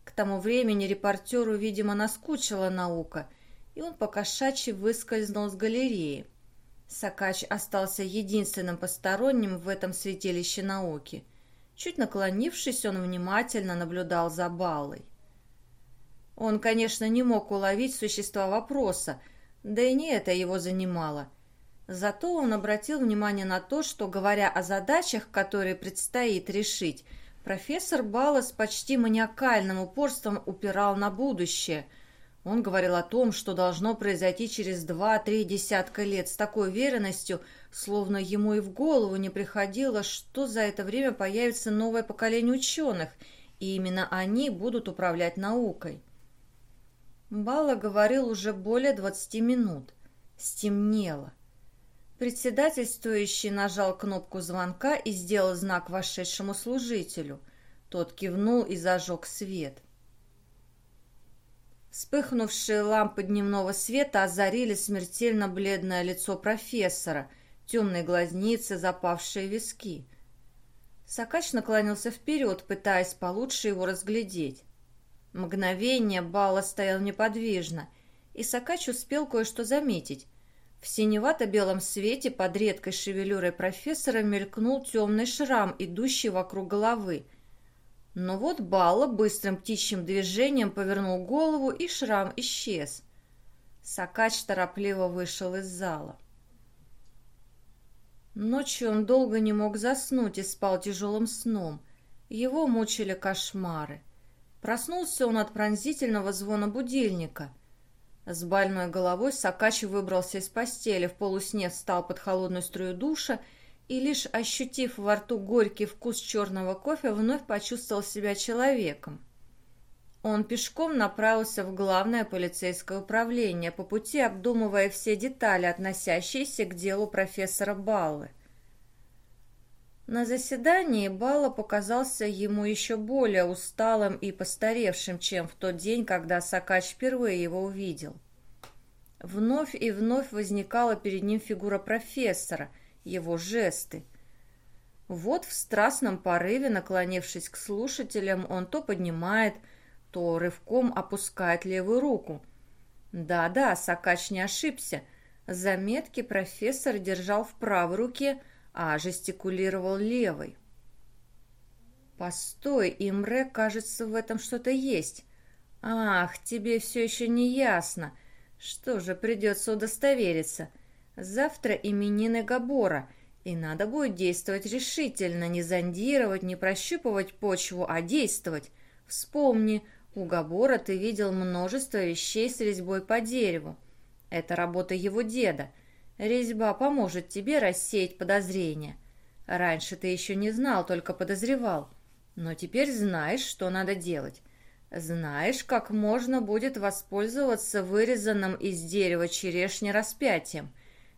[SPEAKER 1] К тому времени репортеру, видимо, наскучила наука, и он покошачьи выскользнул с галереи. Сакач остался единственным посторонним в этом святилище науки. Чуть наклонившись, он внимательно наблюдал за Баллой. Он, конечно, не мог уловить существа вопроса, да и не это его занимало. Зато он обратил внимание на то, что, говоря о задачах, которые предстоит решить, профессор Баллас почти маниакальным упорством упирал на будущее. Он говорил о том, что должно произойти через два-три десятка лет с такой уверенностью, словно ему и в голову не приходило, что за это время появится новое поколение ученых, и именно они будут управлять наукой. Балла говорил уже более двадцати минут. Стемнело. Председательствующий нажал кнопку звонка и сделал знак вошедшему служителю. Тот кивнул и зажег свет. Вспыхнувшие лампы дневного света озарили смертельно бледное лицо профессора, темные глазницы, запавшие виски. Сакач наклонился вперед, пытаясь получше его разглядеть. Мгновение Бала стоял неподвижно, и Сакач успел кое-что заметить. В синевато-белом свете под редкой шевелюрой профессора мелькнул темный шрам, идущий вокруг головы. Но вот Балла быстрым птичьим движением повернул голову, и шрам исчез. Сакач торопливо вышел из зала. Ночью он долго не мог заснуть и спал тяжелым сном. Его мучили кошмары. Проснулся он от пронзительного звона будильника. С больной головой Сакач выбрался из постели, в полусне встал под холодную струю душа и, лишь ощутив во рту горький вкус черного кофе, вновь почувствовал себя человеком. Он пешком направился в главное полицейское управление, по пути обдумывая все детали, относящиеся к делу профессора Баллы. На заседании Балла показался ему еще более усталым и постаревшим, чем в тот день, когда Сакач впервые его увидел. Вновь и вновь возникала перед ним фигура профессора, его жесты. Вот в страстном порыве, наклонившись к слушателям, он то поднимает, то рывком опускает левую руку. Да-да, Сакач не ошибся. Заметки профессор держал в правой руке, а жестикулировал левой. «Постой, Имре, кажется, в этом что-то есть. Ах, тебе все еще не ясно. Что же, придется удостовериться. Завтра именины Габора, и надо будет действовать решительно, не зондировать, не прощупывать почву, а действовать. Вспомни, у Габора ты видел множество вещей с резьбой по дереву. Это работа его деда. Резьба поможет тебе рассеять подозрения. Раньше ты еще не знал, только подозревал. Но теперь знаешь, что надо делать. Знаешь, как можно будет воспользоваться вырезанным из дерева черешни распятием.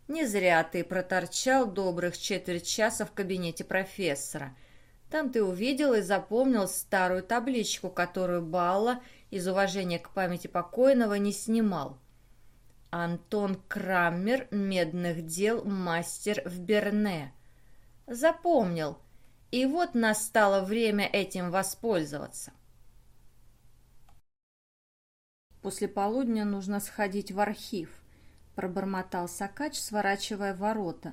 [SPEAKER 1] Не зря ты проторчал добрых четверть часа в кабинете профессора – там ты увидел и запомнил старую табличку, которую Балла из уважения к памяти покойного не снимал. Антон Краммер, медных дел, мастер в Берне. Запомнил. И вот настало время этим воспользоваться. После полудня нужно сходить в архив, пробормотал Сакач, сворачивая ворота,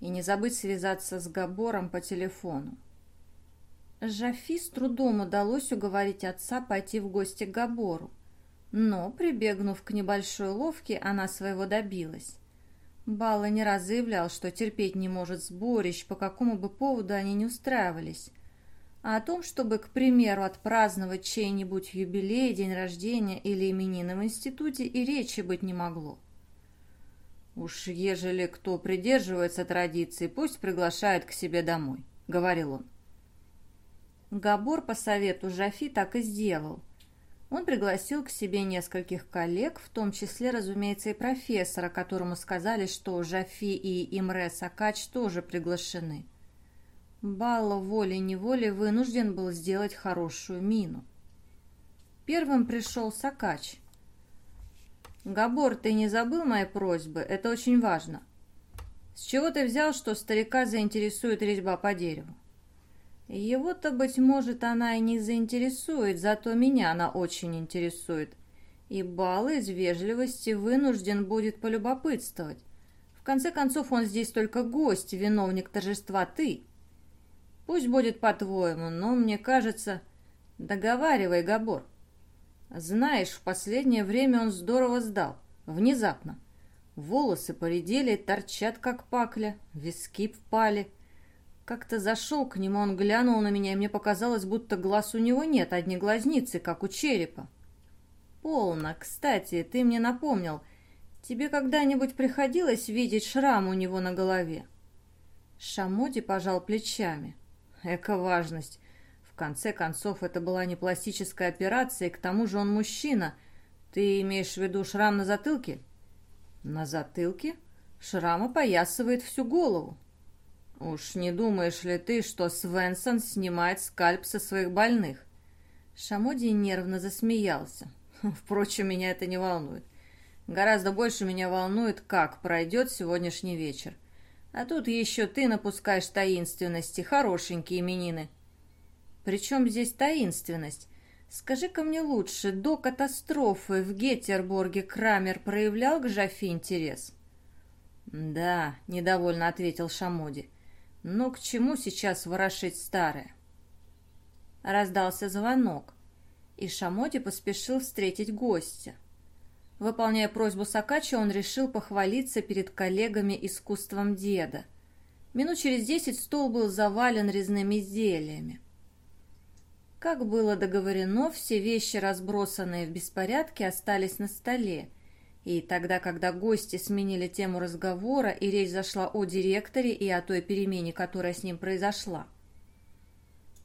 [SPEAKER 1] и не забыть связаться с Габором по телефону. Жафи с трудом удалось уговорить отца пойти в гости к Габору. Но, прибегнув к небольшой ловке, она своего добилась. Балла не раз заявлял, что терпеть не может сборищ, по какому бы поводу они не устраивались. А о том, чтобы, к примеру, отпраздновать чей-нибудь юбилей, день рождения или именины в институте, и речи быть не могло. «Уж ежели кто придерживается традиции, пусть приглашает к себе домой», — говорил он. Габор по совету Жафи так и сделал. Он пригласил к себе нескольких коллег, в том числе, разумеется, и профессора, которому сказали, что Жафи и Имре Сакач тоже приглашены. Балло волей-неволей вынужден был сделать хорошую мину. Первым пришел Сакач. «Габор, ты не забыл мои просьбы? Это очень важно. С чего ты взял, что старика заинтересует резьба по дереву?» Его-то, быть может, она и не заинтересует, зато меня она очень интересует. И Бал из вежливости вынужден будет полюбопытствовать. В конце концов, он здесь только гость, виновник торжества ты. Пусть будет по-твоему, но мне кажется... Договаривай, Габор. Знаешь, в последнее время он здорово сдал. Внезапно. Волосы поредели, торчат, как пакля, виски впали — как-то зашел к нему, он глянул на меня, и мне показалось, будто глаз у него нет, одни глазницы, как у черепа. Полно. Кстати, ты мне напомнил, тебе когда-нибудь приходилось видеть шрам у него на голове? Шамоди пожал плечами. Эка важность. В конце концов, это была не пластическая операция, и к тому же он мужчина. Ты имеешь в виду шрам на затылке? На затылке? Шрам опоясывает всю голову. «Уж не думаешь ли ты, что Свенсон снимает скальп со своих больных?» Шамоди нервно засмеялся. «Впрочем, меня это не волнует. Гораздо больше меня волнует, как пройдет сегодняшний вечер. А тут еще ты напускаешь таинственности, хорошенькие именины». «Причем здесь таинственность? Скажи-ка мне лучше, до катастрофы в Геттерборге Крамер проявлял к Жафи интерес?» «Да», — недовольно ответил Шамоди. Но к чему сейчас ворошить старое? Раздался звонок, и Шамоди поспешил встретить гостя. Выполняя просьбу Сакачи, он решил похвалиться перед коллегами искусством деда. Минут через десять стол был завален резными изделиями. Как было договорено, все вещи, разбросанные в беспорядке, остались на столе. И тогда, когда гости сменили тему разговора, и речь зашла о директоре и о той перемене, которая с ним произошла,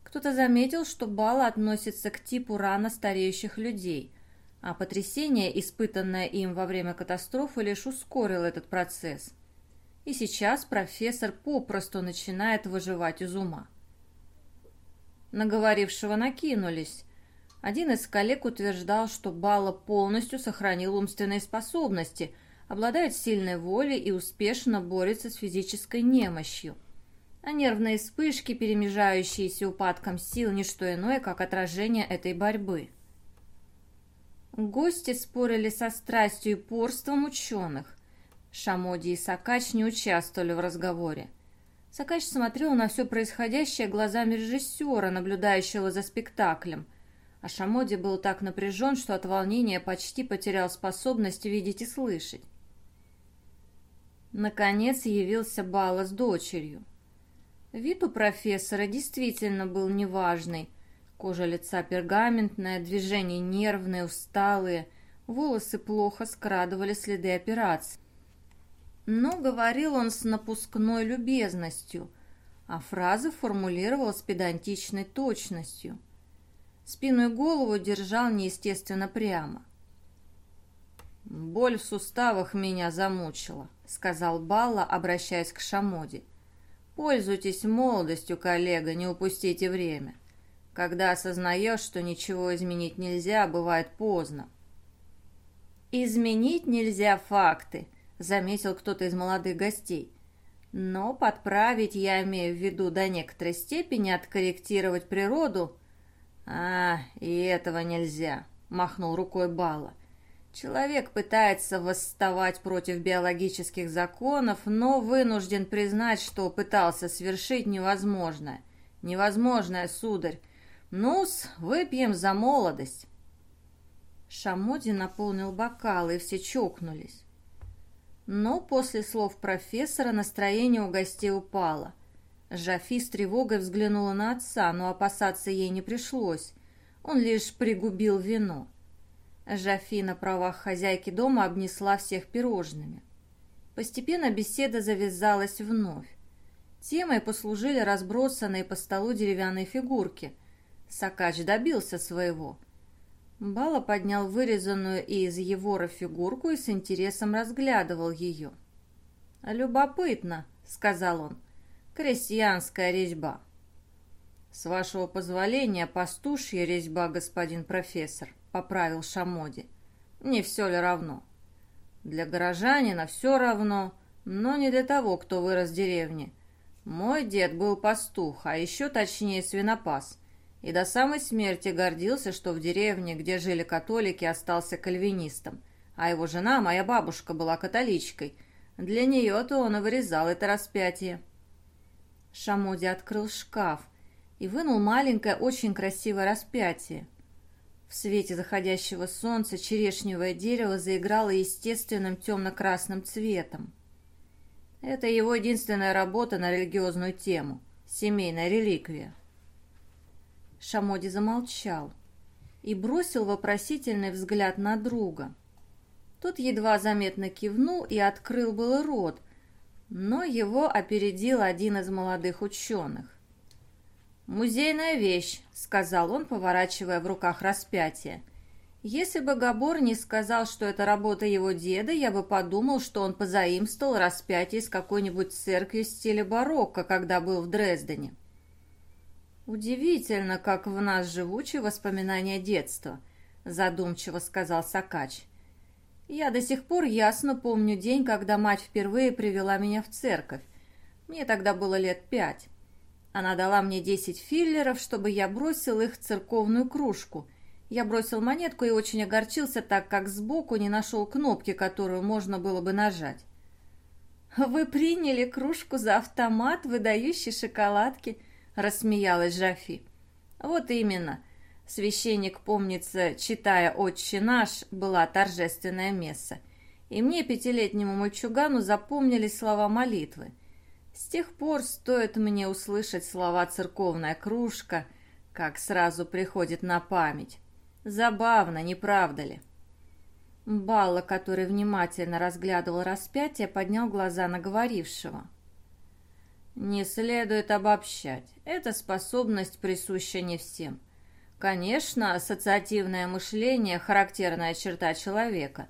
[SPEAKER 1] кто-то заметил, что Бала относится к типу рано стареющих людей – а потрясение, испытанное им во время катастрофы, лишь ускорило этот процесс. И сейчас профессор попросту начинает выживать из ума. Наговорившего накинулись. Один из коллег утверждал, что Бала полностью сохранил умственные способности, обладает сильной волей и успешно борется с физической немощью. А нервные вспышки, перемежающиеся упадком сил, не что иное, как отражение этой борьбы – Гости спорили со страстью и порством ученых. Шамоди и Сакач не участвовали в разговоре. Сакач смотрел на все происходящее глазами режиссера, наблюдающего за спектаклем, а Шамоди был так напряжен, что от волнения почти потерял способность видеть и слышать. Наконец явился Бала с дочерью. Вид у профессора действительно был неважный, Кожа лица пергаментная, движения нервные, усталые, волосы плохо скрадывали следы операции. Но говорил он с напускной любезностью, а фразы формулировал с педантичной точностью. Спину и голову держал неестественно прямо. «Боль в суставах меня замучила», — сказал Балла, обращаясь к Шамоде. «Пользуйтесь молодостью, коллега, не упустите время». Когда осознаешь, что ничего изменить нельзя, бывает поздно. «Изменить нельзя факты», — заметил кто-то из молодых гостей. «Но подправить я имею в виду до некоторой степени откорректировать природу...» «А, и этого нельзя», — махнул рукой Бала. «Человек пытается восставать против биологических законов, но вынужден признать, что пытался свершить невозможное. Невозможное, сударь, «Ну-с, выпьем за молодость!» Шамоди наполнил бокалы, и все чокнулись. Но после слов профессора настроение у гостей упало. Жафи с тревогой взглянула на отца, но опасаться ей не пришлось. Он лишь пригубил вино. Жафи на правах хозяйки дома обнесла всех пирожными. Постепенно беседа завязалась вновь. Темой послужили разбросанные по столу деревянные фигурки – Сакач добился своего. Бала поднял вырезанную из Евора фигурку и с интересом разглядывал ее. «Любопытно», — сказал он, — «крестьянская резьба». «С вашего позволения, пастушья резьба, господин профессор», — поправил Шамоди. «Не все ли равно?» «Для горожанина все равно, но не для того, кто вырос в деревне. Мой дед был пастух, а еще точнее свинопас» и до самой смерти гордился, что в деревне, где жили католики, остался кальвинистом, а его жена, моя бабушка, была католичкой. Для нее-то он и вырезал это распятие. Шамоди открыл шкаф и вынул маленькое, очень красивое распятие. В свете заходящего солнца черешневое дерево заиграло естественным темно-красным цветом. Это его единственная работа на религиозную тему – семейная реликвия. Шамоди замолчал и бросил вопросительный взгляд на друга. Тот едва заметно кивнул и открыл был рот, но его опередил один из молодых ученых. «Музейная вещь», — сказал он, поворачивая в руках распятие. «Если бы Габор не сказал, что это работа его деда, я бы подумал, что он позаимствовал распятие из какой-нибудь церкви в стиле барокко, когда был в Дрездене». «Удивительно, как в нас живучие воспоминания детства», — задумчиво сказал Сакач. «Я до сих пор ясно помню день, когда мать впервые привела меня в церковь. Мне тогда было лет пять. Она дала мне десять филлеров, чтобы я бросил их в церковную кружку. Я бросил монетку и очень огорчился, так как сбоку не нашел кнопки, которую можно было бы нажать. «Вы приняли кружку за автомат, выдающий шоколадки», рассмеялась Жафи. Вот именно. Священник, помнится, читая «Отче наш», была торжественная месса. И мне, пятилетнему мальчугану, запомнились слова молитвы. С тех пор стоит мне услышать слова «церковная кружка», как сразу приходит на память. Забавно, не правда ли? Балла, который внимательно разглядывал распятие, поднял глаза на говорившего. Не следует обобщать. Эта способность присуща не всем. Конечно, ассоциативное мышление – характерная черта человека.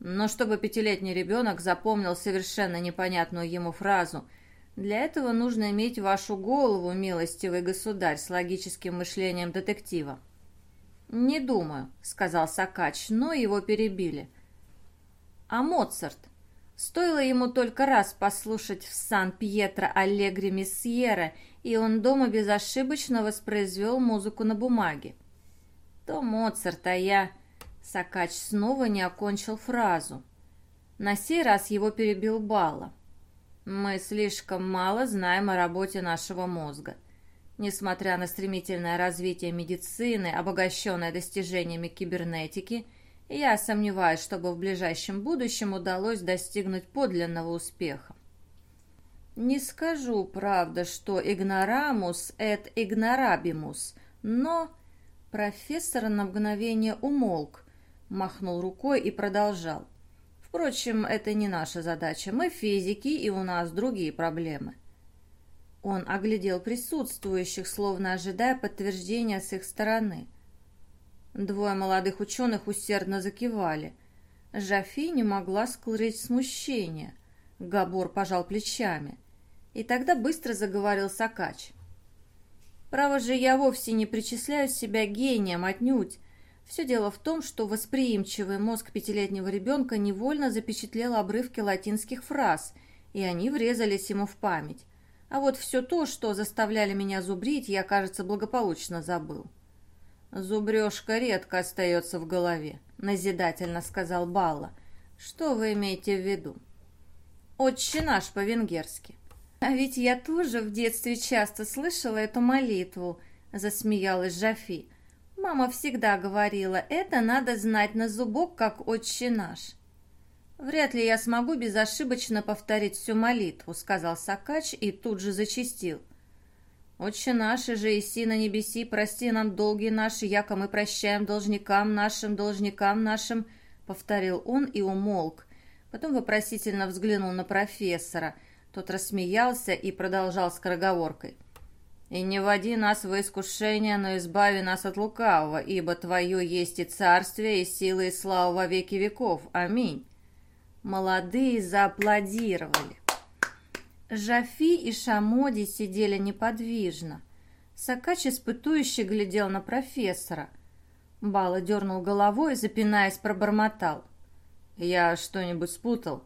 [SPEAKER 1] Но чтобы пятилетний ребенок запомнил совершенно непонятную ему фразу, для этого нужно иметь вашу голову, милостивый государь, с логическим мышлением детектива. «Не думаю», — сказал Сакач, но его перебили. «А Моцарт? Стоило ему только раз послушать в Сан-Пьетро Аллегри Месьера, и он дома безошибочно воспроизвел музыку на бумаге. То Моцарт, а я...» Сакач снова не окончил фразу. На сей раз его перебил Бала. «Мы слишком мало знаем о работе нашего мозга. Несмотря на стремительное развитие медицины, обогащенное достижениями кибернетики, я сомневаюсь, чтобы в ближайшем будущем удалось достигнуть подлинного успеха. Не скажу, правда, что игнорамус et ignorabimus, но... Профессор на мгновение умолк, махнул рукой и продолжал. Впрочем, это не наша задача. Мы физики, и у нас другие проблемы. Он оглядел присутствующих, словно ожидая подтверждения с их стороны. Двое молодых ученых усердно закивали. Жафи не могла скрыть смущение. Габор пожал плечами. И тогда быстро заговорил Сакач. «Право же, я вовсе не причисляю себя гением отнюдь. Все дело в том, что восприимчивый мозг пятилетнего ребенка невольно запечатлел обрывки латинских фраз, и они врезались ему в память. А вот все то, что заставляли меня зубрить, я, кажется, благополучно забыл. «Зубрежка редко остается в голове», — назидательно сказал Балла. «Что вы имеете в виду?» «Отче наш по-венгерски». «А ведь я тоже в детстве часто слышала эту молитву», — засмеялась Жафи. «Мама всегда говорила, это надо знать на зубок, как отче наш». «Вряд ли я смогу безошибочно повторить всю молитву», — сказал Сакач и тут же зачистил. «Отче наши же, иси на небеси, прости нам долги наши, яко мы прощаем должникам нашим, должникам нашим», — повторил он и умолк. Потом вопросительно взглянул на профессора. Тот рассмеялся и продолжал скороговоркой. «И не води нас в искушение, но избави нас от лукавого, ибо Твое есть и царствие, и сила, и слава во веки веков. Аминь». Молодые зааплодировали. Жафи и Шамоди сидели неподвижно. Сакач испытующе глядел на профессора. Бала дернул головой, запинаясь, пробормотал. «Я что-нибудь спутал?»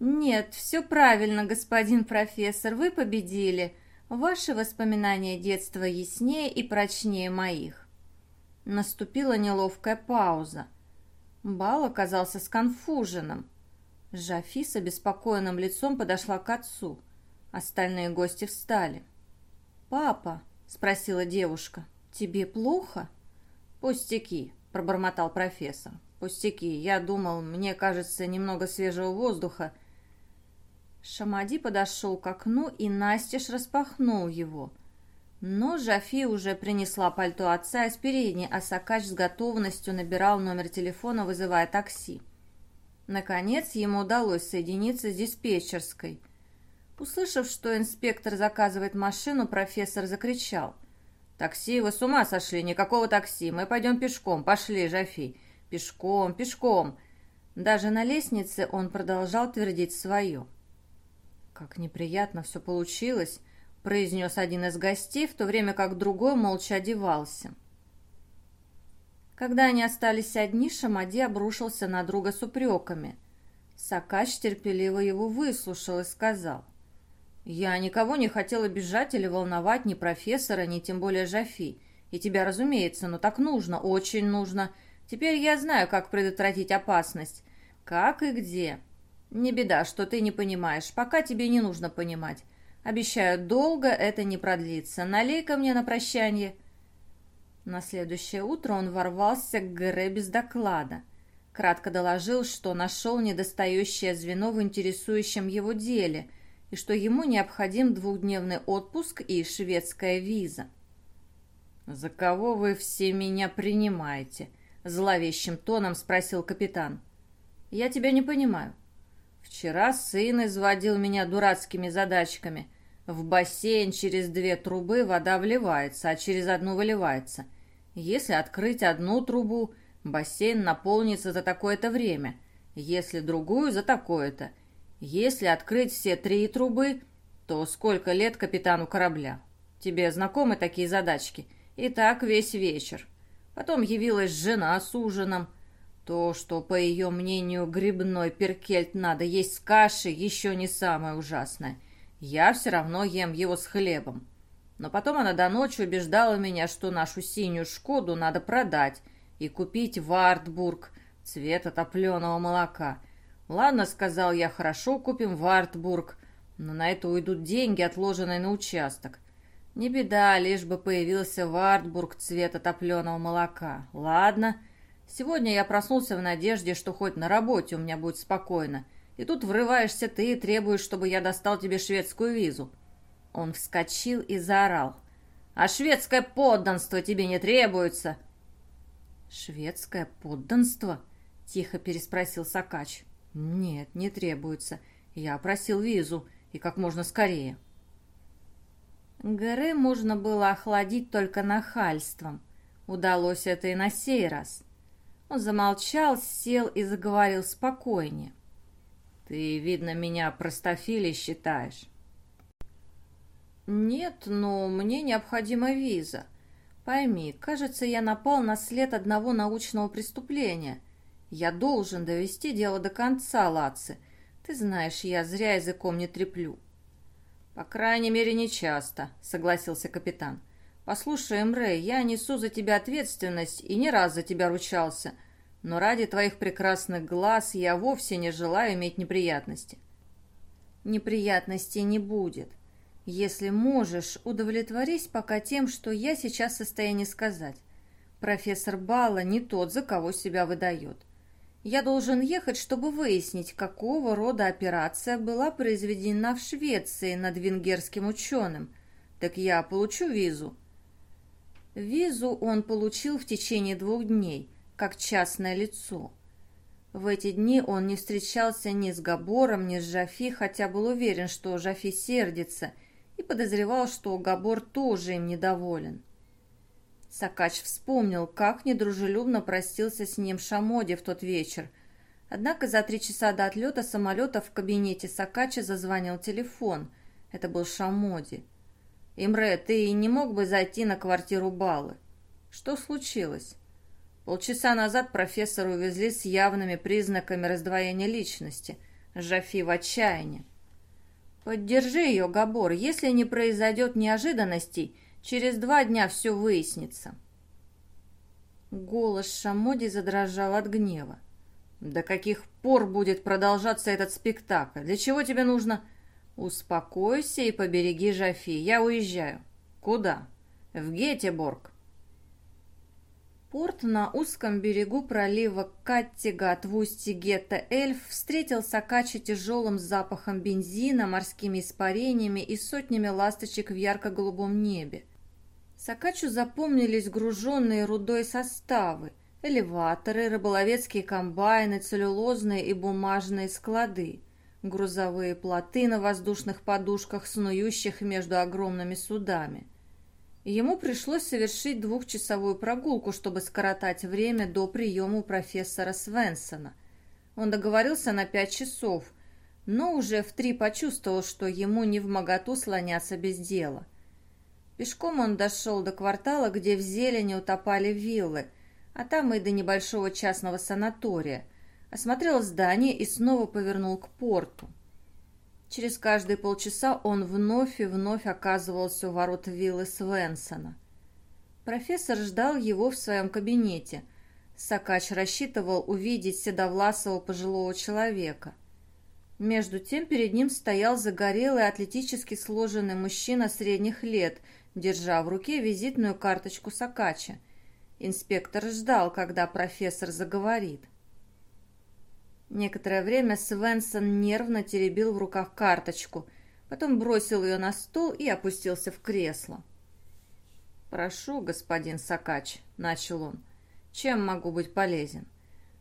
[SPEAKER 1] «Нет, все правильно, господин профессор, вы победили. Ваши воспоминания детства яснее и прочнее моих». Наступила неловкая пауза. Бал оказался сконфуженным. Жафи с обеспокоенным лицом подошла к отцу. Остальные гости встали. «Папа», — спросила девушка, — «тебе плохо?» «Пустяки», — пробормотал профессор. «Пустяки. Я думал, мне кажется, немного свежего воздуха». Шамади подошел к окну и настежь распахнул его — но Жафи уже принесла пальто отца из передней, а Сакач с готовностью набирал номер телефона, вызывая такси. Наконец, ему удалось соединиться с диспетчерской. Услышав, что инспектор заказывает машину, профессор закричал. «Такси, вы с ума сошли, никакого такси, мы пойдем пешком, пошли, Жафи, пешком, пешком». Даже на лестнице он продолжал твердить свое. Как неприятно все получилось, произнес один из гостей, в то время как другой молча одевался. Когда они остались одни, Шамади обрушился на друга с упреками. Сакач терпеливо его выслушал и сказал, «Я никого не хотел обижать или волновать, ни профессора, ни тем более Жафи. И тебя, разумеется, но так нужно, очень нужно. Теперь я знаю, как предотвратить опасность. Как и где. Не беда, что ты не понимаешь, пока тебе не нужно понимать. Обещаю, долго это не продлится. Налей-ка мне на прощание». На следующее утро он ворвался к ГР без доклада. Кратко доложил, что нашел недостающее звено в интересующем его деле и что ему необходим двухдневный отпуск и шведская виза. «За кого вы все меня принимаете?» — зловещим тоном спросил капитан. «Я тебя не понимаю. Вчера сын изводил меня дурацкими задачками. В бассейн через две трубы вода вливается, а через одну выливается. Если открыть одну трубу, бассейн наполнится за такое-то время, если другую за такое-то. Если открыть все три трубы, то сколько лет капитану корабля? Тебе знакомы такие задачки? И так весь вечер. Потом явилась жена с ужином. То, что, по ее мнению, грибной перкельт надо есть с кашей, еще не самое ужасное. Я все равно ем его с хлебом. Но потом она до ночи убеждала меня, что нашу синюю «Шкоду» надо продать и купить Вартбург цвета топленого молока. «Ладно», — сказал я, — «хорошо, купим Вартбург, но на это уйдут деньги, отложенные на участок. Не беда, лишь бы появился Вартбург цвета топленого молока. Ладно. Сегодня я проснулся в надежде, что хоть на работе у меня будет спокойно. И тут врываешься ты и требуешь, чтобы я достал тебе шведскую визу. Он вскочил и заорал. «А шведское подданство тебе не требуется!» «Шведское подданство?» — тихо переспросил Сакач. «Нет, не требуется. Я просил визу, и как можно скорее». Гэре можно было охладить только нахальством. Удалось это и на сей раз. Он замолчал, сел и заговорил спокойнее. «Ты, видно, меня простофилей считаешь. «Нет, но мне необходима виза. Пойми, кажется, я напал на след одного научного преступления. Я должен довести дело до конца, Лаци. Ты знаешь, я зря языком не треплю». «По крайней мере, не часто», — согласился капитан. «Послушай, Эмрей, я несу за тебя ответственность и не раз за тебя ручался, но ради твоих прекрасных глаз я вовсе не желаю иметь неприятности». «Неприятностей не будет», если можешь, удовлетворись пока тем, что я сейчас в состоянии сказать. Профессор Балла не тот, за кого себя выдает. Я должен ехать, чтобы выяснить, какого рода операция была произведена в Швеции над венгерским ученым. Так я получу визу. Визу он получил в течение двух дней, как частное лицо. В эти дни он не встречался ни с Габором, ни с Жафи, хотя был уверен, что Жафи сердится – и подозревал, что Габор тоже им недоволен. Сакач вспомнил, как недружелюбно простился с ним Шамоди в тот вечер. Однако за три часа до отлета самолета в кабинете Сакача зазвонил телефон. Это был Шамоди. «Имре, ты не мог бы зайти на квартиру Балы?» «Что случилось?» Полчаса назад профессора увезли с явными признаками раздвоения личности. Жафи в отчаянии. «Поддержи ее, Габор. Если не произойдет неожиданностей, через два дня все выяснится». Голос Шамоди задрожал от гнева. «До каких пор будет продолжаться этот спектакль? Для чего тебе нужно...» «Успокойся и побереги Жафи. Я уезжаю». «Куда?» «В Гетеборг». Порт на узком берегу пролива Каттигат в устье гетто Эльф встретил Сакачи тяжелым запахом бензина, морскими испарениями и сотнями ласточек в ярко-голубом небе. Сакачу запомнились груженные рудой составы, элеваторы, рыболовецкие комбайны, целлюлозные и бумажные склады, грузовые плоты на воздушных подушках, снующих между огромными судами – Ему пришлось совершить двухчасовую прогулку, чтобы скоротать время до приема у профессора Свенсона. Он договорился на пять часов, но уже в три почувствовал, что ему не в моготу слоняться без дела. Пешком он дошел до квартала, где в зелени утопали виллы, а там и до небольшого частного санатория, осмотрел здание и снова повернул к порту. Через каждые полчаса он вновь и вновь оказывался у ворот виллы Свенсона. Профессор ждал его в своем кабинете. Сакач рассчитывал увидеть седовласого пожилого человека. Между тем перед ним стоял загорелый атлетически сложенный мужчина средних лет, держа в руке визитную карточку Сакача. Инспектор ждал, когда профессор заговорит. Некоторое время Свенсон нервно теребил в руках карточку, потом бросил ее на стол и опустился в кресло. «Прошу, господин Сакач», — начал он, — «чем могу быть полезен?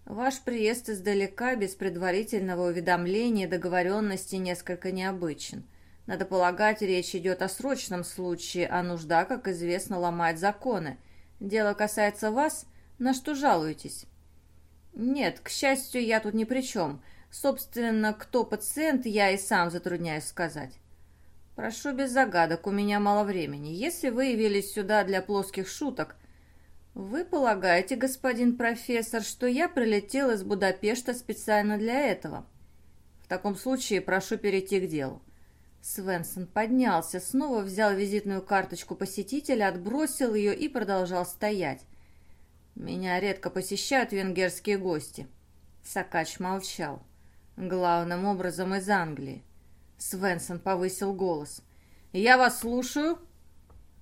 [SPEAKER 1] Ваш приезд издалека без предварительного уведомления и договоренности несколько необычен. Надо полагать, речь идет о срочном случае, а нужда, как известно, ломает законы. Дело касается вас, на что жалуетесь?» «Нет, к счастью, я тут ни при чем. Собственно, кто пациент, я и сам затрудняюсь сказать». «Прошу без загадок, у меня мало времени. Если вы явились сюда для плоских шуток, вы полагаете, господин профессор, что я прилетел из Будапешта специально для этого? В таком случае прошу перейти к делу». Свенсон поднялся, снова взял визитную карточку посетителя, отбросил ее и продолжал стоять. Меня редко посещают венгерские гости. Сакач молчал. Главным образом из Англии. Свенсон повысил голос. «Я вас слушаю».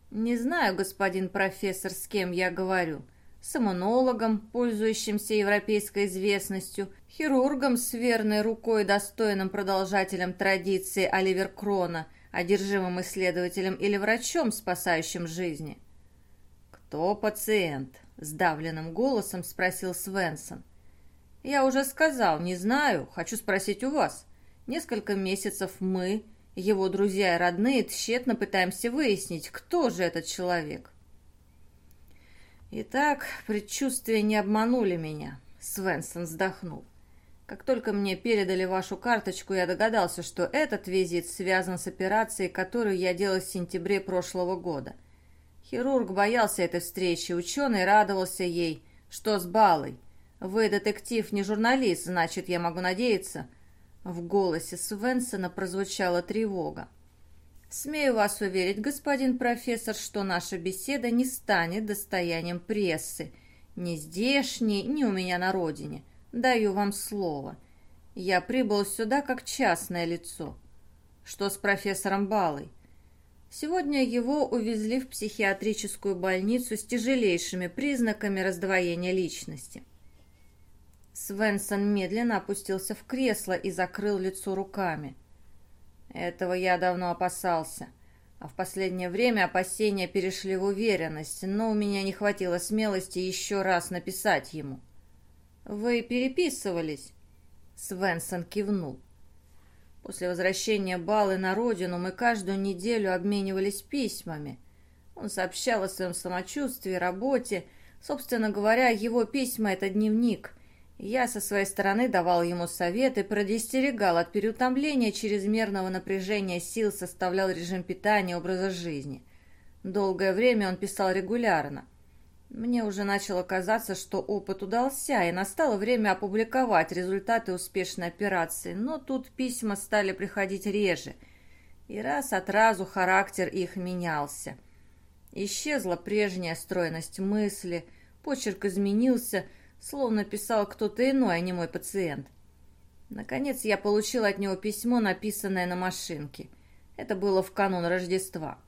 [SPEAKER 1] «Не знаю, господин профессор, с кем я говорю. С иммунологом, пользующимся европейской известностью, хирургом с верной рукой, достойным продолжателем традиции Оливер Крона, одержимым исследователем или врачом, спасающим жизни». «Кто пациент?» Сдавленным голосом спросил Свенсон. «Я уже сказал, не знаю, хочу спросить у вас. Несколько месяцев мы, его друзья и родные, тщетно пытаемся выяснить, кто же этот человек». «Итак, предчувствия не обманули меня», — Свенсон вздохнул. «Как только мне передали вашу карточку, я догадался, что этот визит связан с операцией, которую я делал в сентябре прошлого года — Хирург боялся этой встречи, ученый радовался ей. Что с Балой? Вы детектив, не журналист, значит, я могу надеяться. В голосе Свенсона прозвучала тревога. Смею вас уверить, господин профессор, что наша беседа не станет достоянием прессы. Ни здешней, ни у меня на родине. Даю вам слово. Я прибыл сюда как частное лицо. Что с профессором Балой? Сегодня его увезли в психиатрическую больницу с тяжелейшими признаками раздвоения личности. Свенсон медленно опустился в кресло и закрыл лицо руками. Этого я давно опасался. А в последнее время опасения перешли в уверенность, но у меня не хватило смелости еще раз написать ему. «Вы переписывались?» Свенсон кивнул. После возвращения Балы на родину мы каждую неделю обменивались письмами. Он сообщал о своем самочувствии, работе. Собственно говоря, его письма — это дневник. Я со своей стороны давал ему советы, продистерегал от переутомления, чрезмерного напряжения сил, составлял режим питания, образа жизни. Долгое время он писал регулярно. Мне уже начало казаться, что опыт удался, и настало время опубликовать результаты успешной операции, но тут письма стали приходить реже, и раз от разу характер их менялся. Исчезла прежняя стройность мысли, почерк изменился, словно писал кто-то иной, а не мой пациент. Наконец я получил от него письмо, написанное на машинке. Это было в канун Рождества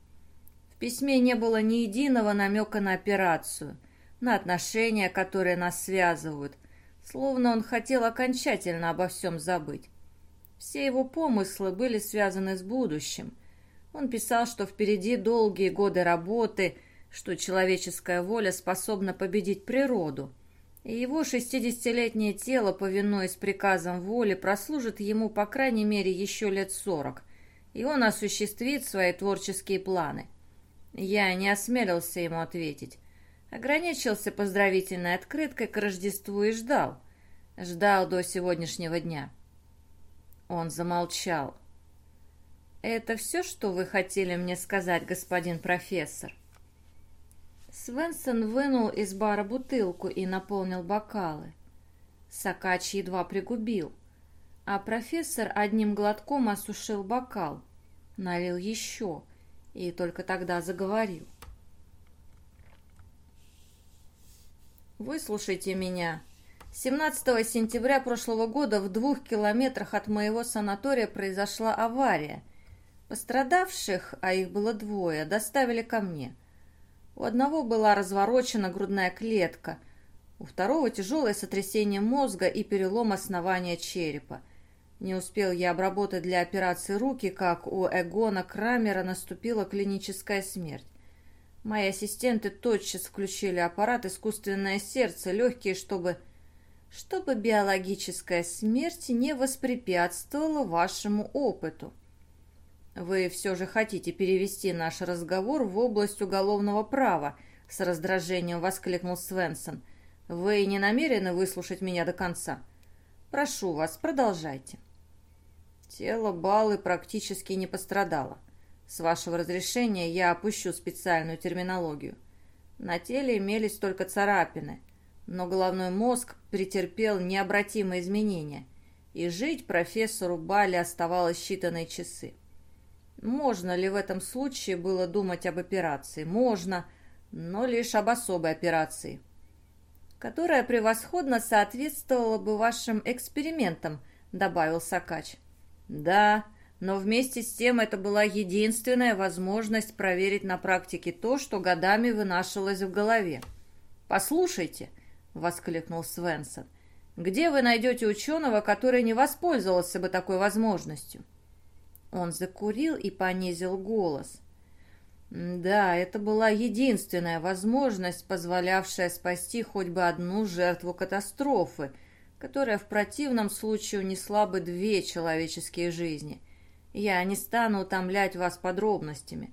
[SPEAKER 1] письме не было ни единого намека на операцию, на отношения, которые нас связывают, словно он хотел окончательно обо всем забыть. Все его помыслы были связаны с будущим. Он писал, что впереди долгие годы работы, что человеческая воля способна победить природу, и его шестидесятилетнее тело, повинуясь приказам воли, прослужит ему по крайней мере еще лет сорок, и он осуществит свои творческие планы. Я не осмелился ему ответить. Ограничился поздравительной открыткой к Рождеству и ждал. Ждал до сегодняшнего дня. Он замолчал. «Это все, что вы хотели мне сказать, господин профессор?» Свенсон вынул из бара бутылку и наполнил бокалы. Сакач едва пригубил, а профессор одним глотком осушил бокал, налил еще — и только тогда заговорил. «Выслушайте меня. 17 сентября прошлого года в двух километрах от моего санатория произошла авария. Пострадавших, а их было двое, доставили ко мне. У одного была разворочена грудная клетка, у второго тяжелое сотрясение мозга и перелом основания черепа. Не успел я обработать для операции руки, как у Эгона Крамера наступила клиническая смерть. Мои ассистенты тотчас включили аппарат «Искусственное сердце», легкие, чтобы... чтобы биологическая смерть не воспрепятствовала вашему опыту. Вы все же хотите перевести наш разговор в область уголовного права, с раздражением воскликнул Свенсон. Вы не намерены выслушать меня до конца? Прошу вас, продолжайте. Тело Балы практически не пострадало. С вашего разрешения я опущу специальную терминологию. На теле имелись только царапины, но головной мозг претерпел необратимые изменения, и жить профессору Бали оставалось считанные часы. Можно ли в этом случае было думать об операции? Можно, но лишь об особой операции, которая превосходно соответствовала бы вашим экспериментам, добавил Сакач. Да, но вместе с тем это была единственная возможность проверить на практике то, что годами вынашивалось в голове. «Послушайте», — воскликнул Свенсон, — «где вы найдете ученого, который не воспользовался бы такой возможностью?» Он закурил и понизил голос. Да, это была единственная возможность, позволявшая спасти хоть бы одну жертву катастрофы, которая в противном случае унесла бы две человеческие жизни — я не стану утомлять вас подробностями.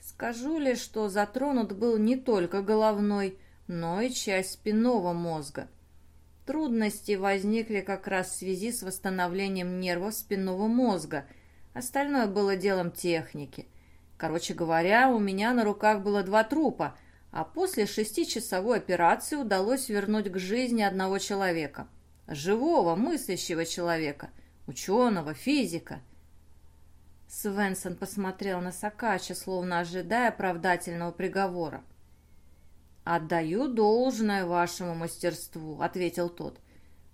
[SPEAKER 1] Скажу лишь, что затронут был не только головной, но и часть спинного мозга. Трудности возникли как раз в связи с восстановлением нервов спинного мозга. Остальное было делом техники. Короче говоря, у меня на руках было два трупа, а после шестичасовой операции удалось вернуть к жизни одного человека. Живого, мыслящего человека, ученого, физика – Свенсон посмотрел на Сакача, словно ожидая оправдательного приговора. «Отдаю должное вашему мастерству», — ответил тот.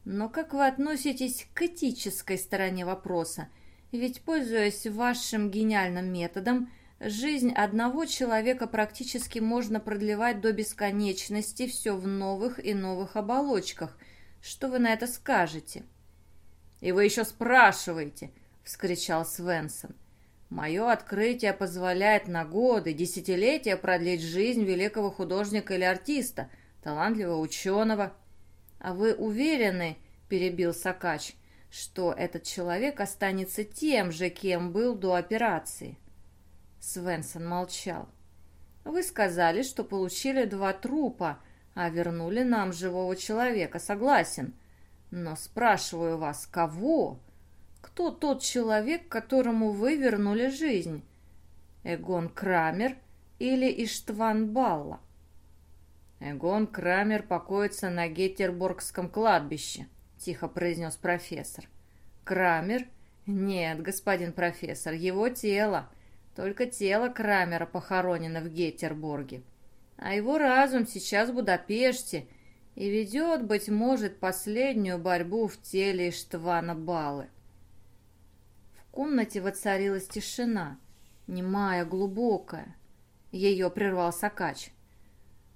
[SPEAKER 1] «Но как вы относитесь к этической стороне вопроса? Ведь, пользуясь вашим гениальным методом, жизнь одного человека практически можно продлевать до бесконечности все в новых и новых оболочках. Что вы на это скажете?» «И вы еще спрашиваете!» — вскричал Свенсон. Мое открытие позволяет на годы, десятилетия продлить жизнь великого художника или артиста, талантливого ученого. А вы уверены, перебил Сакач, что этот человек останется тем же, кем был до операции? Свенсон молчал. Вы сказали, что получили два трупа, а вернули нам живого человека, согласен. Но спрашиваю вас, кого? Кто тот человек, которому вы вернули жизнь? Эгон Крамер или Иштван Балла? Эгон Крамер покоится на Геттерборгском кладбище, тихо произнес профессор. Крамер? Нет, господин профессор, его тело. Только тело Крамера похоронено в Геттерборге. А его разум сейчас в Будапеште и ведет, быть может, последнюю борьбу в теле Иштвана Балы. В комнате воцарилась тишина, немая, глубокая. Ее прервал Сакач.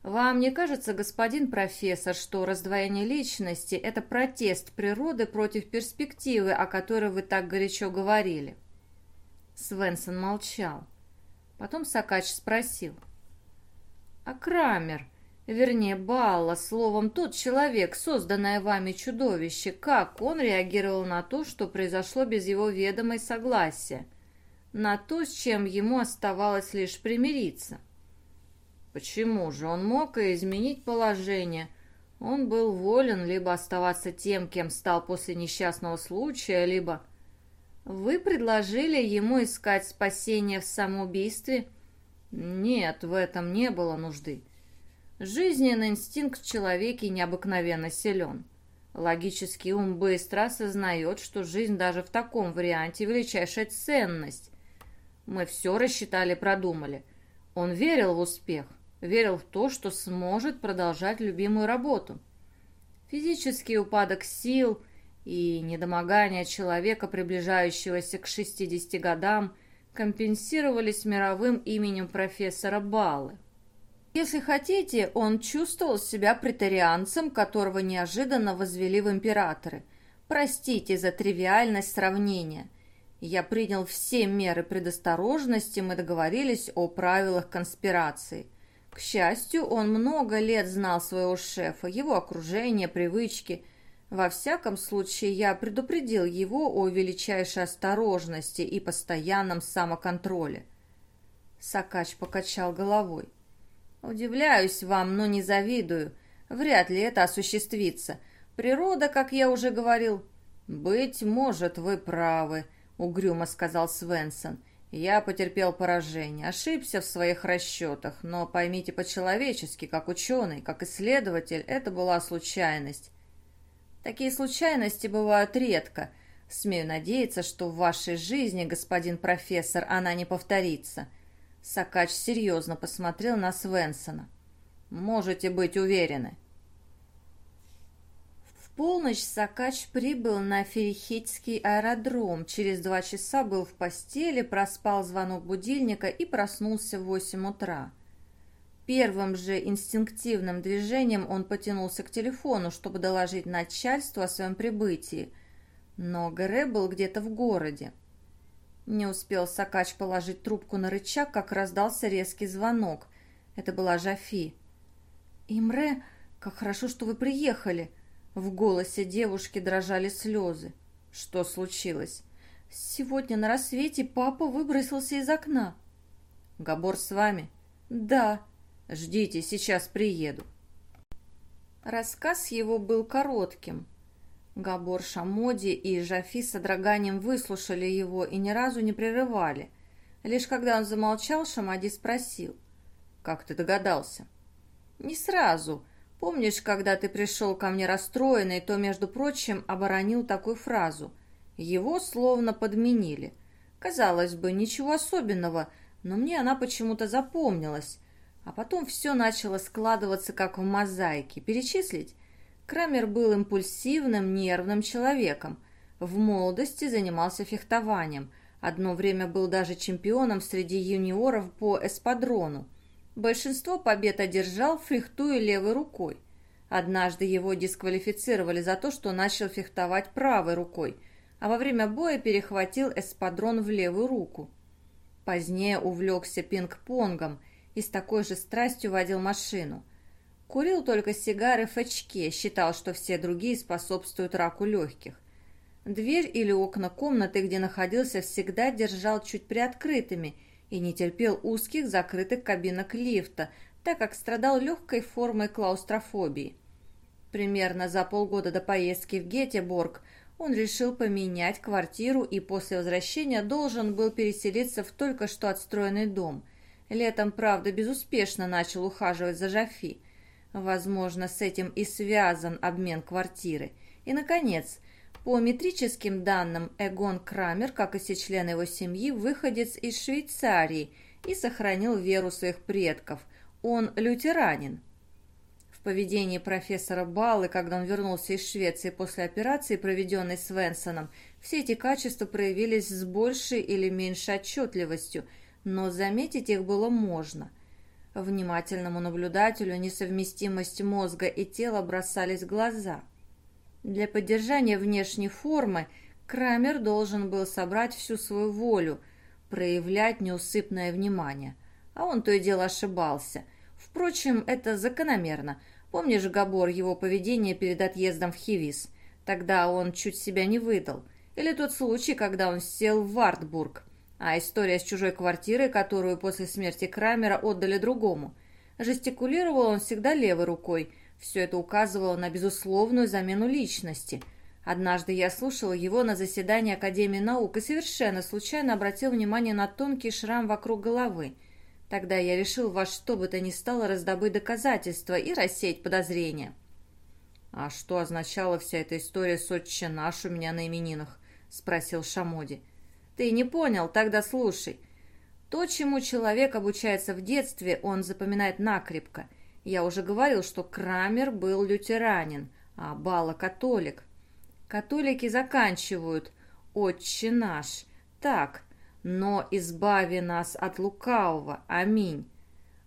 [SPEAKER 1] «Вам не кажется, господин профессор, что раздвоение личности – это протест природы против перспективы, о которой вы так горячо говорили?» Свенсон молчал. Потом Сакач спросил. «А Крамер, Вернее, Балла, словом, тот человек, созданное вами чудовище, как он реагировал на то, что произошло без его ведома и согласия, на то, с чем ему оставалось лишь примириться. Почему же он мог и изменить положение? Он был волен либо оставаться тем, кем стал после несчастного случая, либо... Вы предложили ему искать спасение в самоубийстве? Нет, в этом не было нужды. Жизненный инстинкт в человеке необыкновенно силен. Логический ум быстро осознает, что жизнь даже в таком варианте величайшая ценность. Мы все рассчитали, продумали. Он верил в успех, верил в то, что сможет продолжать любимую работу. Физический упадок сил и недомогание человека, приближающегося к 60 годам, компенсировались мировым именем профессора Баллы. Если хотите, он чувствовал себя претарианцем, которого неожиданно возвели в императоры. Простите за тривиальность сравнения. Я принял все меры предосторожности, мы договорились о правилах конспирации. К счастью, он много лет знал своего шефа, его окружение, привычки. Во всяком случае, я предупредил его о величайшей осторожности и постоянном самоконтроле. Сакач покачал головой. «Удивляюсь вам, но не завидую. Вряд ли это осуществится. Природа, как я уже говорил...» «Быть может, вы правы», — угрюмо сказал Свенсон. «Я потерпел поражение, ошибся в своих расчетах, но поймите по-человечески, как ученый, как исследователь, это была случайность. Такие случайности бывают редко. Смею надеяться, что в вашей жизни, господин профессор, она не повторится. Сакач серьезно посмотрел на Свенсона. «Можете быть уверены». В полночь Сакач прибыл на Ферихитский аэродром. Через два часа был в постели, проспал звонок будильника и проснулся в восемь утра. Первым же инстинктивным движением он потянулся к телефону, чтобы доложить начальству о своем прибытии. Но Гэре был где-то в городе. Не успел Сакач положить трубку на рычаг, как раздался резкий звонок. Это была Жафи. «Имре, как хорошо, что вы приехали!» В голосе девушки дрожали слезы. «Что случилось?» «Сегодня на рассвете папа выбросился из окна». «Габор с вами?» «Да». «Ждите, сейчас приеду». Рассказ его был коротким. Габор Шамоди и Жафи с содроганием выслушали его и ни разу не прерывали. Лишь когда он замолчал, Шамади спросил. «Как ты догадался?» «Не сразу. Помнишь, когда ты пришел ко мне расстроенный, то, между прочим, оборонил такую фразу. Его словно подменили. Казалось бы, ничего особенного, но мне она почему-то запомнилась. А потом все начало складываться, как в мозаике. Перечислить?» Крамер был импульсивным, нервным человеком. В молодости занимался фехтованием. Одно время был даже чемпионом среди юниоров по эспадрону. Большинство побед одержал, фехтуя левой рукой. Однажды его дисквалифицировали за то, что начал фехтовать правой рукой, а во время боя перехватил эспадрон в левую руку. Позднее увлекся пинг-понгом и с такой же страстью водил машину – Курил только сигары в очке, считал, что все другие способствуют раку легких. Дверь или окна комнаты, где находился, всегда держал чуть приоткрытыми и не терпел узких закрытых кабинок лифта, так как страдал легкой формой клаустрофобии. Примерно за полгода до поездки в Гетеборг он решил поменять квартиру и после возвращения должен был переселиться в только что отстроенный дом. Летом, правда, безуспешно начал ухаживать за Жафи. Возможно, с этим и связан обмен квартиры. И, наконец, по метрическим данным, Эгон Крамер, как и все члены его семьи, выходец из Швейцарии и сохранил веру своих предков. Он лютеранин. В поведении профессора Баллы, когда он вернулся из Швеции после операции, проведенной Свенсоном, все эти качества проявились с большей или меньшей отчетливостью, но заметить их было можно – Внимательному наблюдателю несовместимость мозга и тела бросались в глаза. Для поддержания внешней формы Крамер должен был собрать всю свою волю, проявлять неусыпное внимание. А он то и дело ошибался. Впрочем, это закономерно. Помнишь, Габор, его поведение перед отъездом в Хивис? Тогда он чуть себя не выдал. Или тот случай, когда он сел в Вартбург – а история с чужой квартирой, которую после смерти Крамера отдали другому. Жестикулировал он всегда левой рукой. Все это указывало на безусловную замену личности. Однажды я слушал его на заседании Академии наук и совершенно случайно обратил внимание на тонкий шрам вокруг головы. Тогда я решил во что бы то ни стало раздобыть доказательства и рассеять подозрения. «А что означала вся эта история с «Отче наш» у меня на именинах?» — спросил Шамоди. — ты не понял? Тогда слушай. То, чему человек обучается в детстве, он запоминает накрепко. Я уже говорил, что Крамер был лютеранин, а Бала католик. Католики заканчивают «Отче наш». Так, но избави нас от лукавого. Аминь.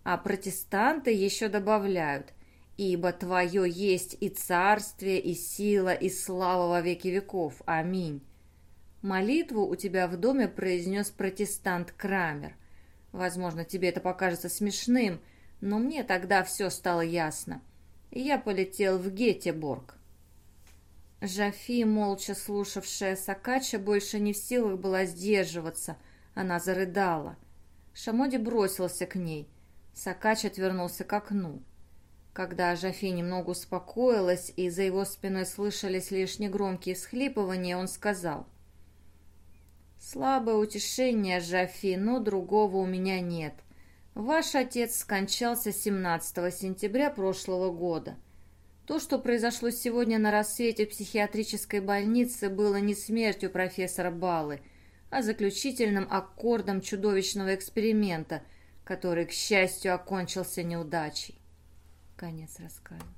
[SPEAKER 1] А протестанты еще добавляют «Ибо Твое есть и царствие, и сила, и слава во веки веков. Аминь». Молитву у тебя в доме произнес протестант Крамер. Возможно, тебе это покажется смешным, но мне тогда все стало ясно. И я полетел в Гетеборг. Жафи, молча слушавшая Сакача, больше не в силах была сдерживаться. Она зарыдала. Шамоди бросился к ней. Сакач отвернулся к окну. Когда Жафи немного успокоилась и за его спиной слышались лишь негромкие всхлипывания, он сказал. «Слабое утешение, Жафи, но другого у меня нет. Ваш отец скончался 17 сентября прошлого года. То, что произошло сегодня на рассвете в психиатрической больнице, было не смертью профессора Баллы, а заключительным аккордом чудовищного эксперимента, который, к счастью, окончился неудачей. Конец рассказа.